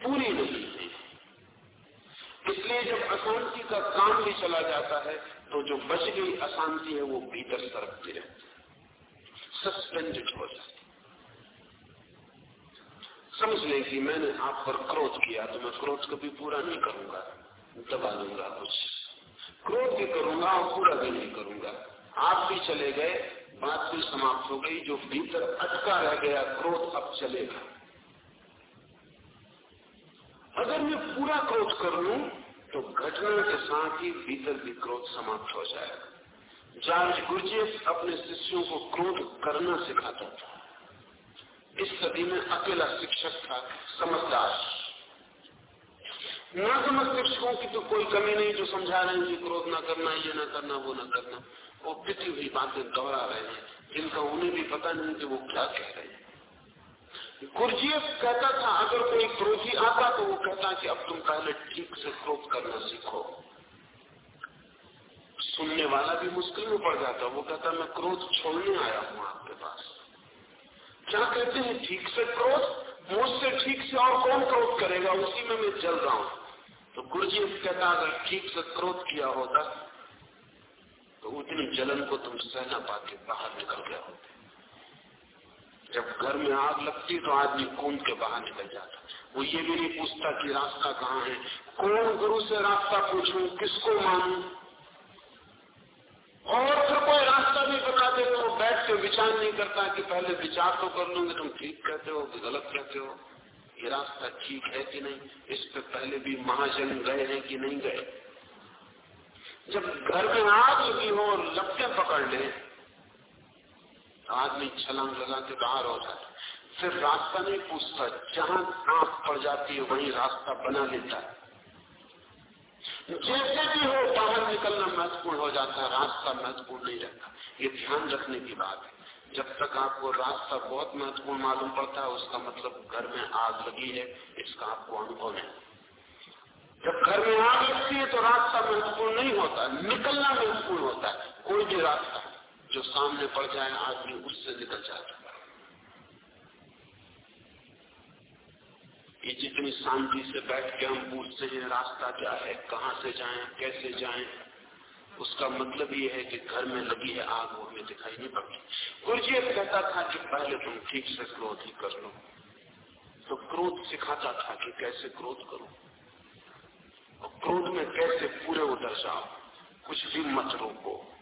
पूरी नहीं है इसलिए जब अशांति का काम भी चला जाता है तो जो बच गई अशांति है, वो भीतर सरकती रहती है। सस्पेंडेड हो जाती समझ लें कि मैंने आप पर क्रोध किया तो मैं क्रोध कभी पूरा नहीं करूँगा। दबा लूँगा कुछ क्रोध भी करूँगा और पूरा भी नहीं करूँगा। आप भी चले गए, बात भी समाप्त हो गई, जो भीतर अटका रह गया क्रोध अब चलेगा। अगर मैं पूरा क्रोध कर लू तो घटना के साथ ही भीतर भी क्रोध समाप्त हो जाएगा। जॉर्ज गुरजेफ अपने शिष्यों को क्रोध करना सिखाता था। इस सदी में अकेला शिक्षक था, समझदार। न समझ शिक्षकों की तो कोई कमी नहीं, जो समझा रहे हैं कि क्रोध ना करना, ये ना करना, वो ना करना। वो पिछली हुई बातें दोहरा रहे हैं, जिनका उन्हें भी पता नहीं कि वो क्या कह रहे हैं। गुरजीएफ कहता था, अगर कोई क्रोधी आता तो वो कहता कि अब तुम पहले ठीक से क्रोध करना सीखो। सुनने वाला भी मुश्किल में पड़ जाता, वो कहता, मैं क्रोध छोड़ने आया हूँ आपके पास। क्या कहते हैं, ठीक से क्रोध मुझसे ठीक से और कौन क्रोध करेगा? उसी में मैं चल रहा हूँ। तो गुरुजी कहता अगर ठीक से क्रोध किया होता तो उतनी जलन को तुम सह न पाते, बाहर निकल गया होते। जब घर में आग लगती तो आदमी कूद के बाहर निकल जाता। वो ये भी नहीं पूछता कि रास्ता कहाँ है। कौन गुरु से रास्ता पूछू, किसको मानू? और फिर कोई तो वो बैठ के विचार नहीं करता कि पहले विचार तो कर लूँगे, तुम ठीक कहते हो कि गलत कहते हो। ये रास्ता ठीक है कि नहीं? इस पे पहले भी महाजन गए हैं कि नहीं गए? जब घर में आग लगी हो और लपटे पकड़ ले, आदमी छलांग लगा के बाहर हो जाता फिर रास्ता नहीं पूछता, जहाँ आँख पड़ जाती है, वहीं रास्ता बना लेता है। जैसे भी हो बाहर निकलना महत्वपूर्ण हो जाता है, रास्ता महत्वपूर्ण नहीं रहता। ये ध्यान रखने की बात है। जब तक आपको रास्ता बहुत महत्वपूर्ण मालूम पड़ता है, उसका मतलब घर में आग लगी है, इसका आपको अनुभव नहीं जब घर में आग लगती है तो रास्ता महत्वपूर्ण नहीं होता निकलना महत्वपूर्ण होता है। कोई भी रास्ता जो सामने पड़ जाए, आदमी उससे निकल जाता है। कि जितनी शांति से बैठ के हम पूछते हैं रास्ता क्या है कहाँ से जाएँ, कैसे जाएँ, उसका मतलब ये है कि घर में लगी है आग वो हमें दिखाई नहीं पड़ती। गुरुजी कहता था कि पहले तुम ठीक से क्रोध ही कर लो। तो क्रोध सिखाता था कि कैसे क्रोध करो। और क्रोध में कैसे पूरे उतर जाओ कुछ भी मत रोको।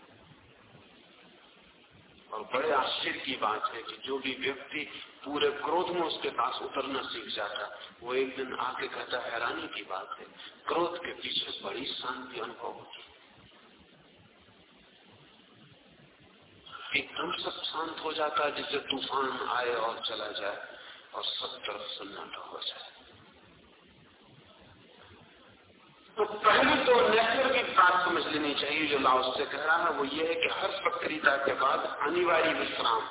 और बड़े आश्चर्य की बात है कि जो भी व्यक्ति पूरे क्रोध में उसके पास उतरना सीख जाता, वो एक दिन आके कहता, हैरानी की बात है, क्रोध के पीछे बड़ी शांति अनुभव होती एकदम सब शांत हो जाता है, जिससे तूफ़ान आए और चला जाए, और सब तरफ़ सन्नाटा हो जाए। तो पहली तो नैसर्गिक बात समझ लेनी चाहिए, जो लाओ से कह रहा है, वो ये है कि हर सक्रियता के बाद अनिवार्य विश्राम,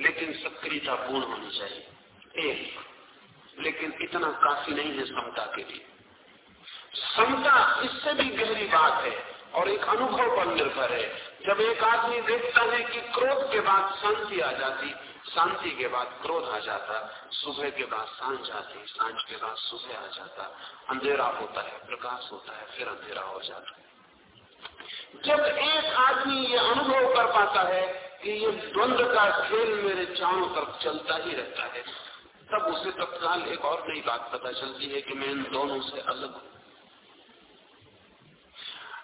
लेकिन सक्रियता पूर्ण होनी चाहिए। एक, लेकिन इतना काफ़ी नहीं है समता के लिए। समता इससे भी गहरी बात है और एक अनुभव पर निर्भर है जब एक आदमी देखता है कि क्रोध के बाद शांति आ जाती, शांति के बाद क्रोध आ जाता, सुबह के बाद साँझ आती, साँझ के बाद सुबह आ जाता, अंधेरा होता है, प्रकाश होता है, फिर अंधेरा हो जाता है। जब एक आदमी ये अनुभव कर पाता है कि ये द्वंद का खेल मेरे चारों तरफ़ चलता ही रहता है, तब उसे तत्काल एक और नई बात पता चलती है कि मैं इन दोनों से अलग हूँ।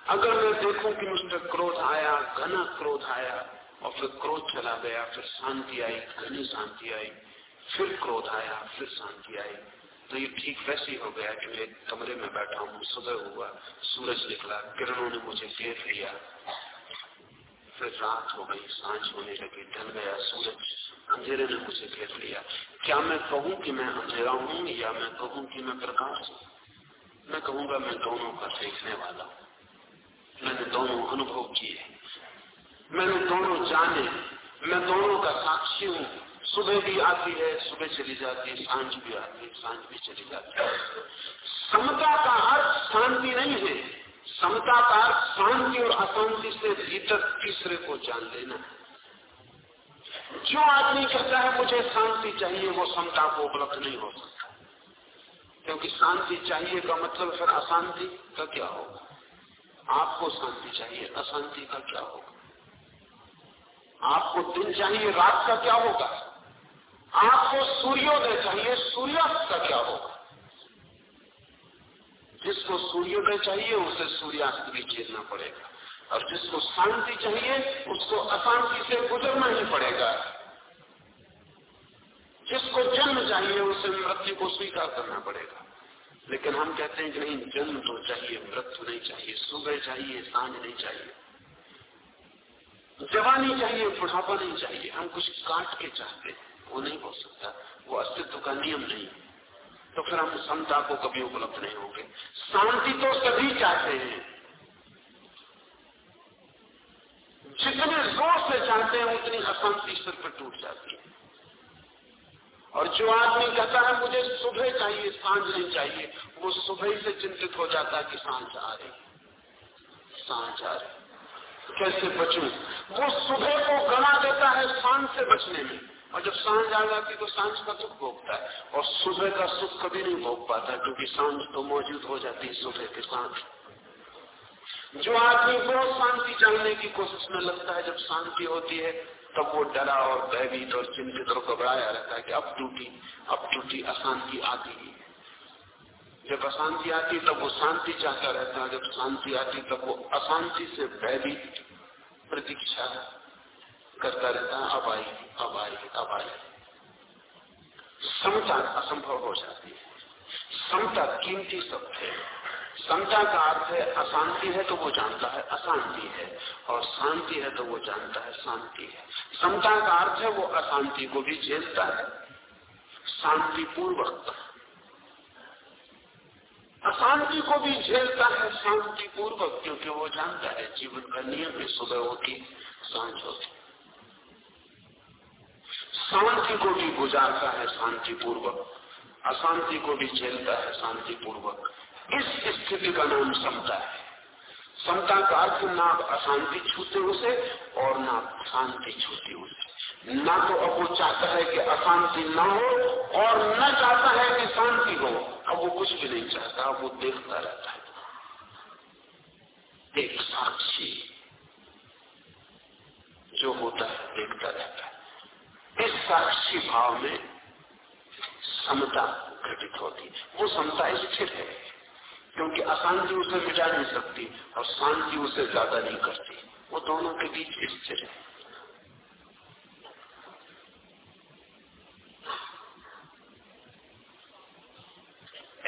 अगर मैं देखूँ कि मुझ पर क्रोध आया, घना क्रोध आया, और फिर क्रोध चला गया, फिर शांति आई, घनी शांति आई, फिर क्रोध आया, फिर शांति आई तो ये ठीक वैसे ही गया कि मैं कमरे में बैठा हूँ, सुबह हुआ, सूरज निकला, किरणों ने मुझे घेर लिया। फिर रात हो गई, साँझ होने लगी ढल गया, सूरज अंधेरे ने मुझे घेर लिया। क्या मैं कहूँ कि मैं अंधेरा हूँ या मैं कहूँ कि मैं प्रकाश हूँ? मैं कहूँगा मैं दोनों का देखने वाला हूँ। मैंने दोनों अनुभव किए। मैंने दोनों जाने। मैं दोनों का साक्षी हूँ। सुबह भी आती है, सुबह चली जाती है, साँझ भी आती है, साँझ भी चली जाती है। समता का अर्थ शांति नहीं है। समता का अर्थ शांति और अशांति से भीतर तीसरे को जान लेना जो आदमी कहता है, मुझे शांति चाहिए, वो समता को उपलब्ध नहीं हो सकता। क्योंकि शांति चाहिए का मतलब फिर अशांति का क्या होगा? आपको शांति चाहिए। अशांति का क्या होगा? आपको दिन चाहिए, रात का क्या होगा? आपको सूर्योदय चाहिए, सूर्यास्त का क्या होगा? जिसको सूर्योदय चाहिए, उसे सूर्यास्त भी झेलना पड़ेगा। और जिसको शांति चाहिए, उसको अशांति से गुजरना ही पड़ेगा। जिसको जन्म चाहिए, उसे मृत्यु को स्वीकार करना पड़ेगा। लेकिन हम कहते हैं कि नहीं, जन्म तो चाहिए, मृत्यु नहीं चाहिए सुबह चाहिए, साँझ नहीं चाहिए। जवानी चाहिए, बुढ़ापा नहीं चाहिए, हम कुछ काट के चाहते वो नहीं हो सकता, वो अस्तित्व का नियम नहीं। तो फिर हम समता को कभी उपलब्ध नहीं होंगे। शांति तो सभी चाहते हैं। जितने ज़ोर से चाहते हैं, उतनी अशांति सिर पर टूट जाती है। और जो आदमी कहता है, मुझे सुबह चाहिए, साँझ नहीं चाहिए, वो सुबह से चिंतित हो जाता है कि साँझ आ रही साँझ आ रही कैसे बचू? वो सुबह को गना देता है साँझ से बचने में। और जब साँझ आ जाती तो साँझ का सुख भोगता है। और सुबह का सुख कभी नहीं भोग पाता, क्योंकि साँझ तो मौजूद हो जाती है सुबह के साथ जो आदमी बहुत शांति जानने की कोशिश में लगता है, जब शांति होती है तब वो डरा और भयभीत और चिंतित और घबराया रहता है कि अब टूटी अब टूटी, अशांति आती है जब अशांति आती, तब वो शांति चाहता रहता है। जब शांति आती, तब वो अशांति से भयभीत प्रतीक्षा करता रहता है। अब आई अब आई अब आई। समता असंभव हो जाती है। समता कीमती शब्द है। समता का अर्थ है अशांति है तो वो जानता है, अशांति है। और शांति है तो वो जानता है, शांति है। समता का अर्थ है वो अशांति को भी झेलता है। शांति पूर्वक अशांति को भी झेलता है शांति पूर्वक क्योंकि वो जानता है जीवन का नियम है, सुबह होती साँझ होती। शांति को भी गुजारता है शांति पूर्वक अशांति को भी झेलता है शांति पूर्वक इस स्थिति का नाम समता है। समता का अर्थ ना अशांति छूते उसे और ना शांति छूती उसे। ना तो अब वो चाहता है कि अशांति ना हो और न चाहता है कि शांति हो। अब वो कुछ भी नहीं चाहता वो देखता रहता है। एक साक्षी जो होता है, देखता रहता है। इस साक्षी भाव में समता घटित होती है। वो समता स्थिर है। क्योंकि अशांति उसे मिटा नहीं सकती और शांति उसे ज़्यादा नहीं करती। वो दोनों के बीच स्थिर है।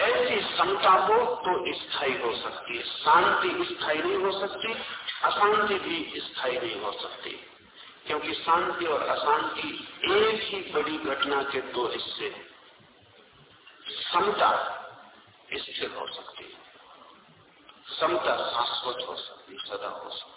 ऐसी क्षमता हो तो स्थायी हो सकती है। शांति स्थायी नहीं हो सकती, अशांति भी स्थायी नहीं हो सकती। क्योंकि शांति और अशांति एक ही बड़ी घटना के दो हिस्से समता स्थिर हो सकती है। समता शाश्वत हो सकती सदा हो सकती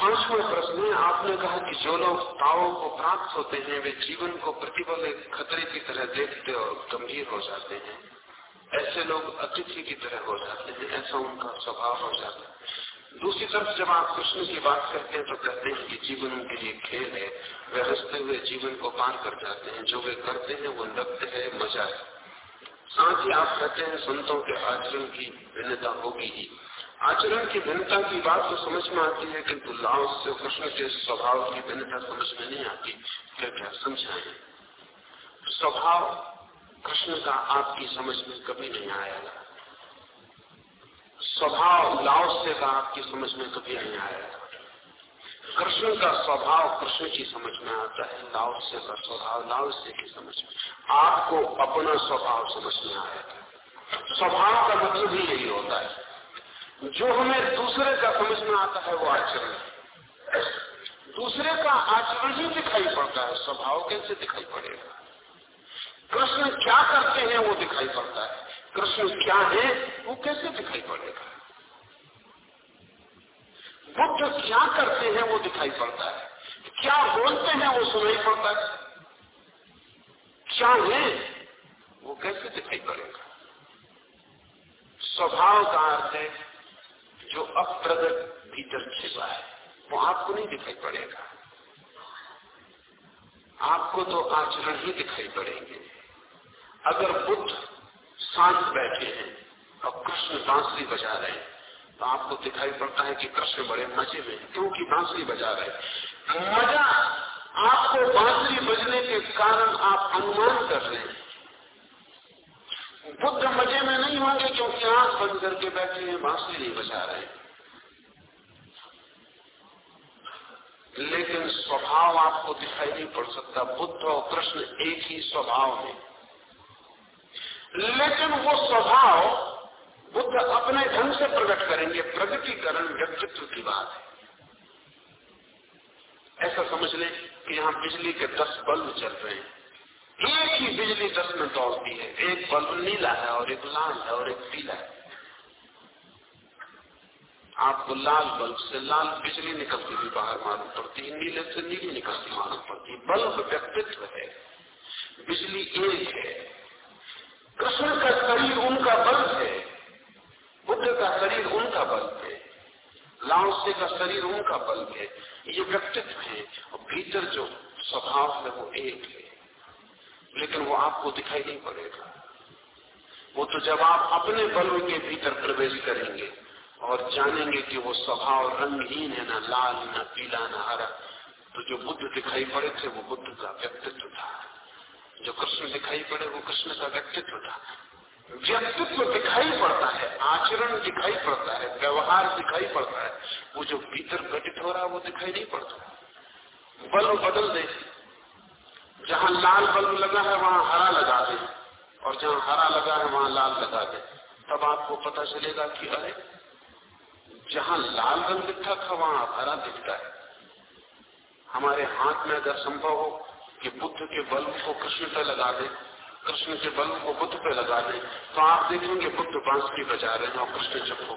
पांचवा प्रश्न है, आपने कहा कि जो लोग ताओ को प्राप्त होते हैं, वे जीवन को प्रतिबल खतरे की तरह देखते और गंभीर हो जाते हैं। ऐसे लोग अतिथि की तरह हो जाते हैं, ऐसा उनका स्वभाव हो जाता है। दूसरी तरफ़ जब आप कृष्ण की बात करते हैं तो कहते हैं कि जीवन उनके लिए खेल है। वे हँसते हुए जीवन को पार कर जाते हैं। जो वे करते हैं, वो नृत्य है, मज़ा है। साथ ही आप कहते हैं, संतों के आचरण की भिन्नता होगी ही। आचरण की भिन्नता की बात तो समझ में आती है, किंतु लाभ से कृष्ण के स्वभाव की भिन्नता समझ में नहीं आती। क्या क्या समझाए? स्वभाव कृष्ण का आपकी समझ में कभी नहीं आएगा स्वभाव लाव से का आपकी समझ में कभी नहीं आया। कृष्ण का स्वभाव कृष्ण की समझ में आता है लाव से का स्वभाव लाव से की समझ में। आपको अपना स्वभाव समझ में आएगा स्वभाव का मतलब ही यही होता है। जो हमें दूसरे का समझ में आता है, वो आचरण दूसरे का आचरण ही दिखाई पड़ता है, स्वभाव कैसे दिखाई पड़ेगा? कृष्ण क्या करते हैं, वो दिखाई पड़ता है। कृष्ण क्या है, वो कैसे दिखाई पड़ेगा? बुद्ध क्या करते हैं, वो दिखाई पड़ता है। क्या बोलते हैं, वो सुनाई पड़ता है। क्या है, वो कैसे दिखाई पड़ेगा? स्वभाव का अर्थ है, जो अप्रगट भीतर छिपा है, वो आपको नहीं दिखाई पड़ेगा। आपको तो आचरण ही दिखाई पड़ेंगे। अगर बुद्ध शांत बैठे हैं। और कृष्ण बांसुरी बजा रहे हैं। तो आपको दिखाई पड़ता है कि कृष्ण बड़े मज़े में क्योंकि बांसुरी बजा रहे मज़ा आपको बांसुरी बजने के कारण आप अनुमान कर रहे हैं। बुद्ध मज़े में नहीं होंगे क्योंकि आँख बंद करके बैठे हैं, बांसुरी नहीं बजा रहे लेकिन स्वभाव आपको दिखाई नहीं पड़ सकता। बुद्ध और कृष्ण एक ही स्वभाव में। लेकिन वो स्वभाव बुद्ध अपने ढंग से प्रकट करेंगे, प्रगतिकरण व्यक्तित्व की बात है। ऐसा समझ लें कि यहाँ बिजली के दस बल्ब चल रहे हैं। एक ही बिजली दस में दौड़ती है। एक बल्ब नीला है और एक लाल है और एक पीला है। आपको लाल बल्ब से लाल बिजली निकलती हुई बाहर मालूम पड़ती है, नीले से नीली निकलती मालूम पड़ती है। बल्ब व्यक्तित्व है। बिजली एक है। कृष्ण का शरीर उनका बल्ब है। बुद्ध का शरीर उनका बल्ब है। लाओसे का शरीर उनका बल्ब है। ये व्यक्तित्व है। और भीतर जो स्वभाव है, वो एक है। लेकिन वो आपको दिखाई नहीं पड़ेगा। वो तो जब आप अपने बल्ब के भीतर प्रवेश करेंगे और जानेंगे कि वो स्वभाव रंगहीन है, ना लाल, ना पीला, ना हरा तो जो बुद्ध दिखाई पड़े थे, वो बुद्ध का व्यक्तित्व था। जो कृष्ण दिखाई पड़े, वो कृष्ण का व्यक्तित्व था। व्यक्तित्व दिखाई पड़ता है, आचरण दिखाई पड़ता है, व्यवहार दिखाई पड़ता है। वो जो भीतर घटित हो रहा है, वो दिखाई नहीं पड़ता। बल्ब बदल दे। जहाँ लाल बल्ब लगा है, वहाँ हरा लगा दे। और जहाँ हरा लगा है, वहाँ लाल लगा दे। तब आपको पता चलेगा कि, अरे, जहाँ लाल रंग दिखता था, वहाँ हरा दिखता है। हमारे हाथ में अगर संभव हो कि बुद्ध के बल्ब को कृष्ण पे लगा दे, कृष्ण के बल्ब को बुद्ध पे लगा दे तो आप देखेंगे बुद्ध बाँस बांसुरी बजा रहे हैं और कृष्ण चप्पू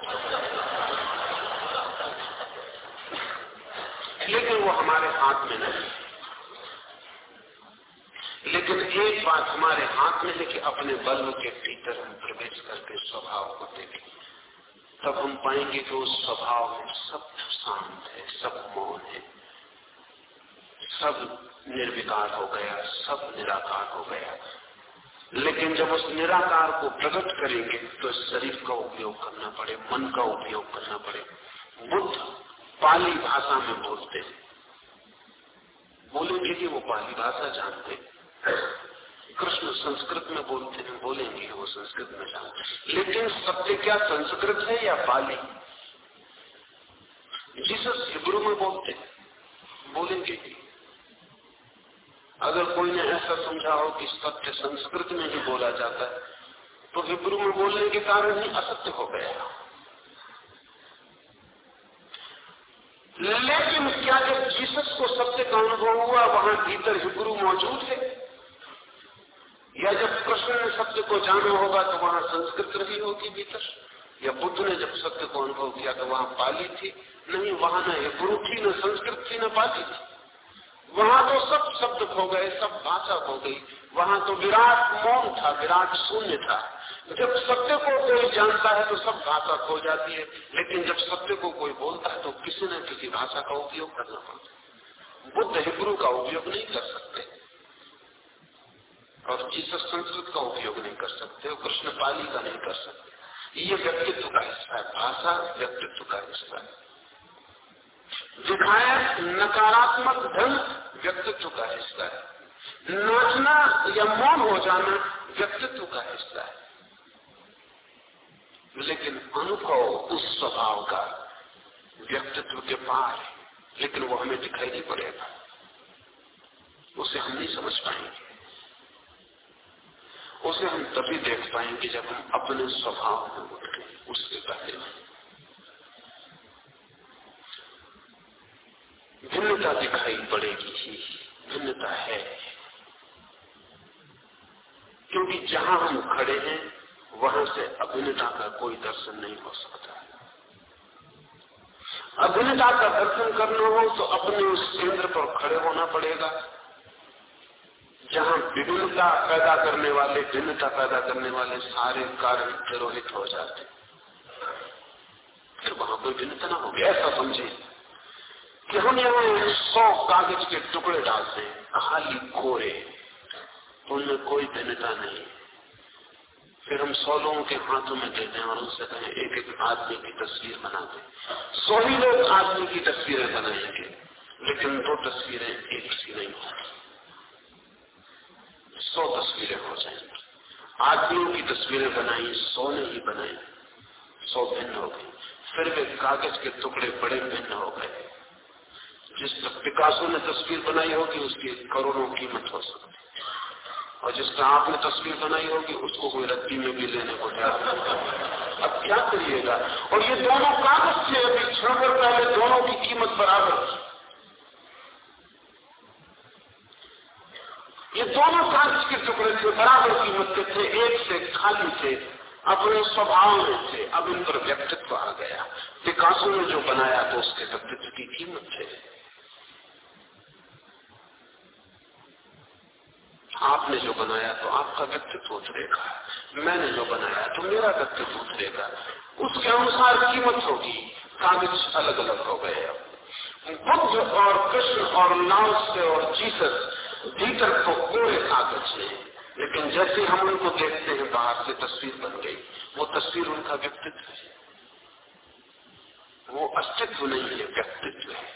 लेकिन वो हमारे हाथ में नहीं। लेकिन एक बात हमारे हाथ में है कि अपने बल्ब के भीतर हम प्रवेश करके स्वभाव को देखें। तब हम पाएँगे कि उस स्वभाव में सब शांत है, सब मौन है। सब निर्विकार हो गया, सब निराकार हो गया। लेकिन जब उस निराकार को प्रकट करेंगे तो शरीर का उपयोग करना पड़े, मन का उपयोग करना पड़े। बुद्ध पाली भाषा में बोलते बोलेंगे कि वो पाली भाषा जानते कृष्ण संस्कृत में बोलते हैं, बोलेंगे वो संस्कृत में जानते लेकिन सत्य क्या संस्कृत है या पाली? जीसस हिब्रू में बोलते बोलेंगे कि अगर कोई ने ऐसा समझा हो कि सत्य संस्कृत में ही बोला जाता है तो हिब्रू में बोलने के कारण ही असत्य हो गया। लेकिन क्या जब जीसस को सत्य का अनुभव हुआ, वहाँ भीतर हिब्रू मौजूद है? या जब कृष्ण ने सत्य को जाना होगा तो वहाँ संस्कृत रही होगी भीतर? या बुद्ध ने जब सत्य को अनुभव किया तो वहाँ पाली थी? नहीं, वहाँ न गुरु थी, न संस्कृत थी, न पाली थी। वहाँ तो सब शब्द खो गए, सब भाषा खो गई। वहाँ तो विराट मौन था, विराट शून्य था। जब सत्य को कोई जानता है तो सब भाषा खो जाती है। लेकिन जब सत्य को कोई बोलता है तो किसी न किसी भाषा का उपयोग करना पड़ता है। बुद्ध हिब्रू का उपयोग नहीं कर सकते। और जीसस संस्कृत का उपयोग नहीं कर सकते कृष्ण पाली का नहीं कर सकते। ये व्यक्तित्व का हिस्सा है, भाषा व्यक्तित्व का हिस्सा है। दिखाया नकारात्मक ढंग व्यक्तित्व का हिस्सा है नाचना या मौन हो जाना व्यक्तित्व का हिस्सा है लेकिन अनुभव उस स्वभाव का व्यक्तित्व के पार है, लेकिन वो हमें दिखाई नहीं पड़ेगा। उसे हम नहीं समझ पाएँगे। उसे हम तभी देख पाएँगे जब हम अपने स्वभाव में उठे उसके पहले भिन्नता दिखाई पड़ेगी ही। भिन्नता है। क्योंकि जहाँ हम खड़े हैं, वहाँ से अभिन्नता का कोई दर्शन नहीं हो सकता। अभिन्नता का दर्शन करना हो तो अपने उस केंद्र पर खड़े होना पड़ेगा, जहाँ विभिन्नता पैदा करने वाले, भिन्नता पैदा करने वाले सारे कारण तिरोहित हो जाते। फिर वहाँ कोई भिन्नता ना होगी, ऐसा समझे हम यहाँ सौ कागज़ के टुकड़े डालते खाली कोरे। उनमें कोई भिन्नता नहीं। फिर हम सौ लोगों के हाथों में देते हैं और उनसे कहें एक एक आदमी की तस्वीर बना दे सौ ही लोग आदमी की तस्वीरें बनाएँगे, लेकिन दो तस्वीरें एक सी नहीं होती सौ तस्वीरें हो जाएँगी। आदमियों की तस्वीरें बनाई, सौ ने ही बनाई। सौ भिन्न हो गई। फिर वे कागज़ के टुकड़े बड़े भिन्न हो गए। जिस पिकासो ने तस्वीर बनाई होगी, उसकी करोड़ों कीमत हो सकती है। और जिसका आपने तस्वीर बनाई होगी, उसको कोई रद्दी में भी लेने को तैयार अब क्या करिएगा? और ये दोनों कागज़ से अभी क्षण पहले दोनों की कीमत बराबर थी। ये दोनों कागज़ के टुकड़े थे, बराबर कीमत के थे, एक से खाली थे, अपने स्वभाव में थे। अब इन पर व्यक्तित्व आ गया। पिकासो ने जो बनाया तो उसके व्यक्तित्व की कीमत थे आपने जो बनाया तो आपका व्यक्तित्व उतरेगा। मैंने जो बनाया तो मेरा व्यक्तित्व उतरेगा। उसके अनुसार कीमत होगी। कागज़ अलग अलग हो गए अब। बुद्ध और कृष्ण और लाओस और जीसस भीतर तो पूरे कागज़ है। लेकिन जैसे हम उनको देखते हैं, बाहर से तस्वीर बन गई। वो तस्वीर उनका व्यक्तित्व है। वो अस्तित्व नहीं है, व्यक्तित्व है।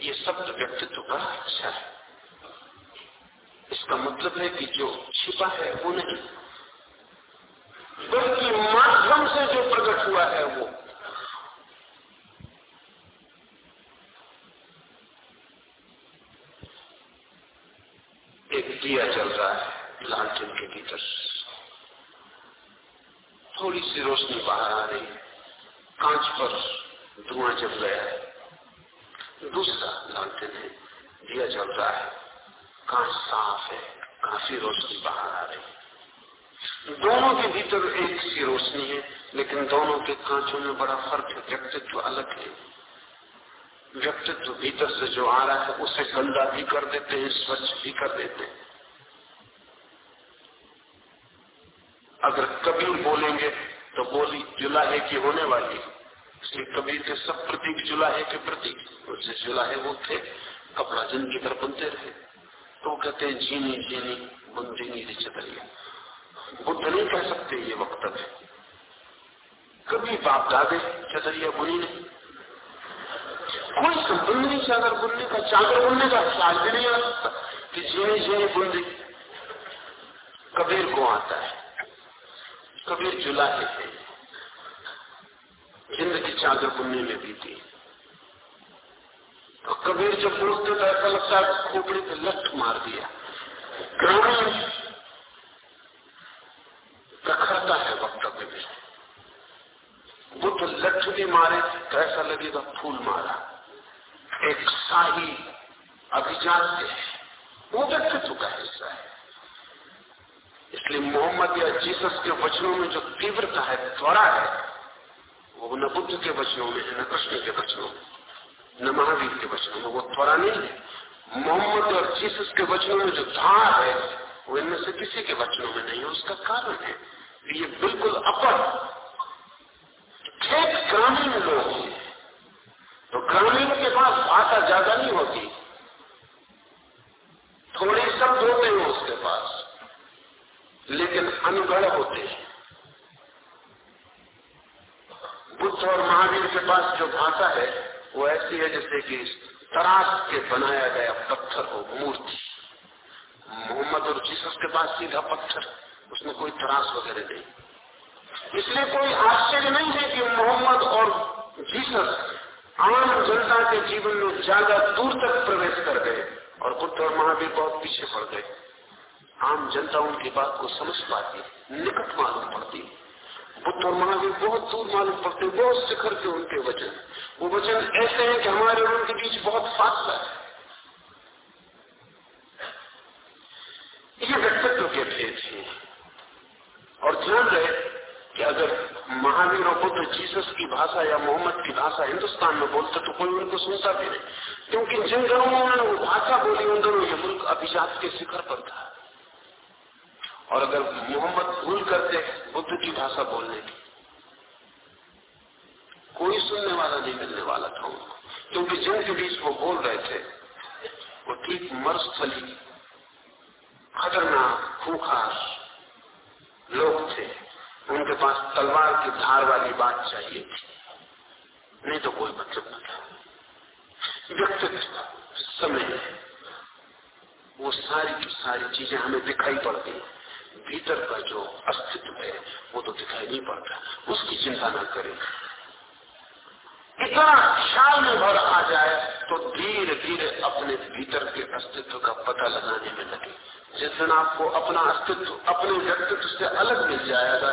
ये शब्द व्यक्तित्व बड़ा अच्छा है। इसका मतलब है कि जो छिपा है, वो नहीं। बल्कि माध्यम से जो प्रकट हुआ है, वो। एक दिया चल रहा है लालचन के भीतर। थोड़ी सी रोशनी बाहर आ रही कांच पर धुआँ जल गया है। दूसरा लालटेन है दिया चल रहा है। कांच साफ़ है, काफ़ी रोशनी बाहर आ रही दोनों के भीतर एक सी रोशनी है, लेकिन दोनों के कांचों में बड़ा फ़र्क है, व्यक्तित्व अलग है। व्यक्तित्व भीतर से जो आ रहा है, उसे गंदा भी कर देते हैं, स्वच्छ भी कर देते हैं। अगर कभी बोलेंगे तो बोली, जुलाहे की होने वाली इसलिए कबीर के सब प्रतीक जुलाहे के प्रतीक। उससे जुलाहे वो थे, कपड़ा जिनकी तरफ़ बनते रहे। तो कहते हैं, जीनी जीनी, बुंदीनी चतरिया बुद्ध नहीं कह सकते ये वक्तव्य। कभी बाप दादे चतरिया बुनी नहीं। कोई संबंध नहीं चादर बुनने का, चादर बुनने का ख्याल भी नहीं आ कि जीनी जीनी, बुंदी। कबीर को आता है। कबीर जुलाहे थे। ज़िंदगी चादर बुनने में थी तो कबीर जब बोलते तो ऐसा लगता है खोपड़ी पे लठ मार दिया। ग्रामीण प्रखरता है वक्तव्य में। बुद्ध लठ भी मारे तो ऐसा लगेगा फूल मारा। एक शाही अभिजात है। वो व्यक्तित्व का हिस्सा है इसलिए मोहम्मद या जीसस के वचनों में जो तीव्रता है, त्वरा है वो न बुद्ध के वचनों में, न कृष्ण के वचनों में, न महावीर के वचनों में, वो त्वरा नहीं है। मोहम्मद और जीसस के वचनों में जो धार है, वो इनमें से किसी के वचनों में नहीं है, उसका कारण है। ये बिल्कुल अपर ठेठ ग्रामीण लोग तो ग्रामीण के पास भाषा ज़्यादा नहीं होती। थोड़े शब्द होते हैं उसके पास, लेकिन अनुगढ़ होते हैं। बुद्ध और महावीर के पास जो भाषा है, वो ऐसी है जैसे कि तराश के बनाया गया पत्थर हो, मूर्ति। मोहम्मद और जीसस के पास सीधा पत्थर, उसमें कोई तराश वगैरह नहीं। इसलिए कोई आश्चर्य नहीं है कि मोहम्मद और जीसस आम जनता के जीवन में ज़्यादा दूर तक प्रवेश कर गए और बुद्ध और महावीर बहुत पीछे पड़ गए। आम जनता उनकी बात को समझ पाती निकट मालूम पड़ती बुद्ध और महावीर बहुत दूर मालूम पड़ते बहुत शिखर के उनके वचन। वो वचन ऐसे हैं कि हमारे और उनके बीच बहुत फासला है। ये व्यक्तित्व के भेद हैं। और ध्यान रहे कि अगर महावीर और बुद्ध जीसस की भाषा या मोहम्मद की भाषा हिंदुस्तान में बोलते तो कोई उनको सुनता भी नहीं। क्योंकि जिन जनों में उन्होंने भाषा बोली, उन दोनों ये मुल्क अभिजात के शिखर पर था। और अगर मोहम्मद भूल करते बुद्ध की भाषा बोलने की। कोई सुनने वाला नहीं मिलने वाला था उनको। क्योंकि जिनके बीच वो बोल रहे थे, वो ठीक मरुस्थली खतरनाक, खूखार लोग थे। उनके पास तलवार की धार वाली बात चाहिए थी। नहीं तो कोई मतलब न था। व्यक्तित्व, समय। वो सारी की सारी चीज़ें हमें दिखाई पड़ती भीतर का जो अस्तित्व है, वो तो दिखाई नहीं पड़ता। उसकी चिंता न करें। इतना ख्याल में भर आ जाए तो धीरे धीरे अपने भीतर के अस्तित्व का पता लगाने में लगे। जिस दिन आपको अपना अस्तित्व, अपने व्यक्तित्व से अलग मिल जाएगा,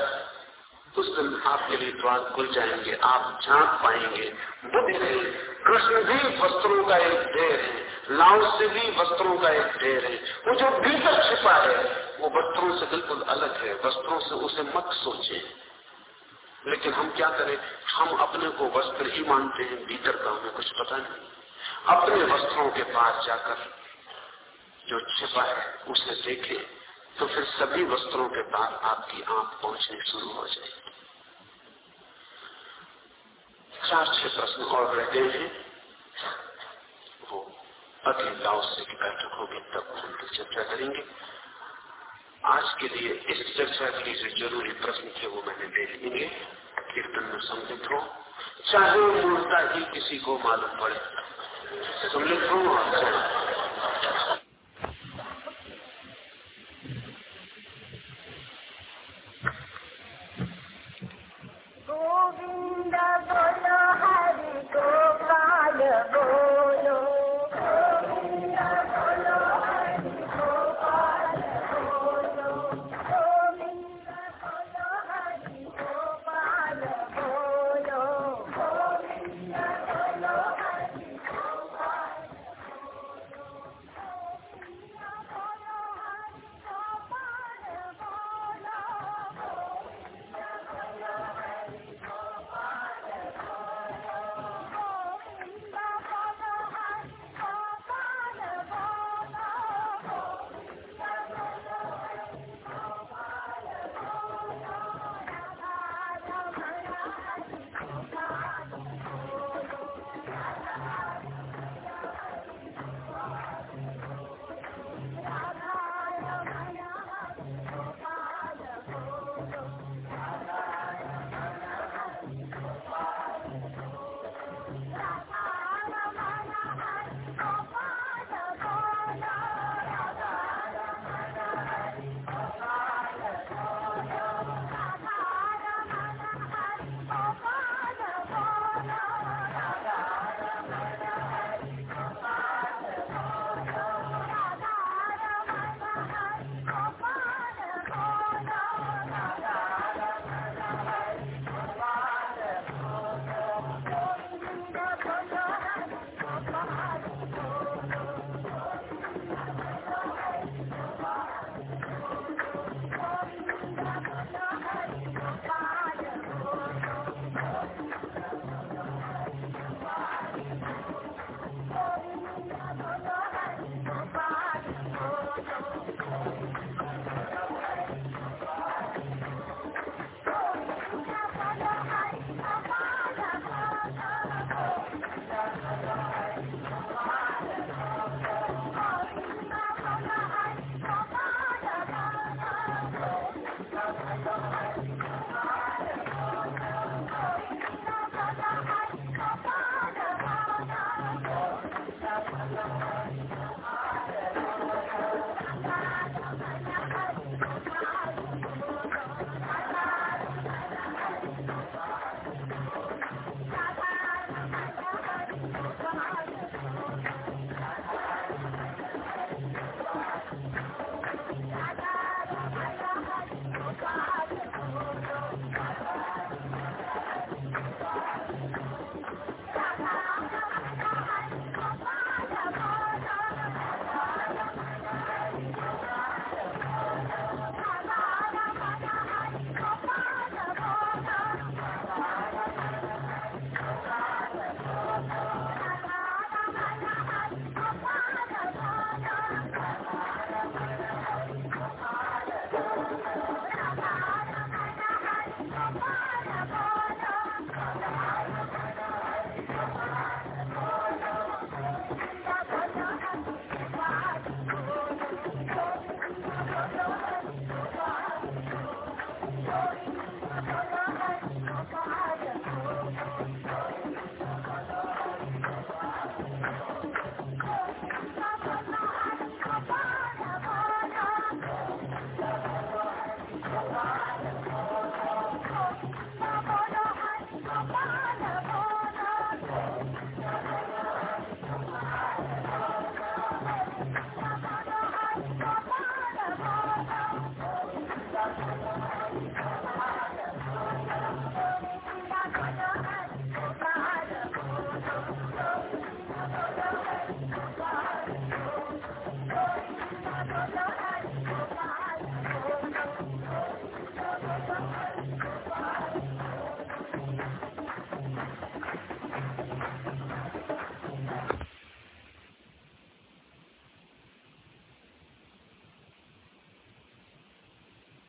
उस दिन आपके लिए द्वार खुल जाएँगे, आप झाँक पाएँगे। बुद्ध कृष्ण भी वस्त्रों का एक ढेर है लाउ से भी वस्त्रों का एक ढेर है। वो जो भीतर छिपा है, वो वस्त्रों से बिल्कुल अलग है, वस्त्रों से उसे मत सोचे। लेकिन हम क्या करें? हम अपने को वस्त्र ही मानते हैं, भीतर का हमें कुछ पता नहीं। अपने वस्त्रों के पास जाकर जो छिपा है, उसे देखे तो फिर सभी वस्त्रों के पास आपकी आँख पहुंचनी शुरू हो जाएगी। चार छह प्रश्न और रह गए हैं। वो अगली गाँव से की बैठक होगी, तब हम चर्चा करेंगे। आज के लिए इस चर्चा के लिए जो ज़रूरी प्रश्न थे, वो मैंने ले लेंगे कीर्तन में सम्मिलित हो। चाहे मूर्ता ही किसी को मालूम पड़े। सम्मिलित हो और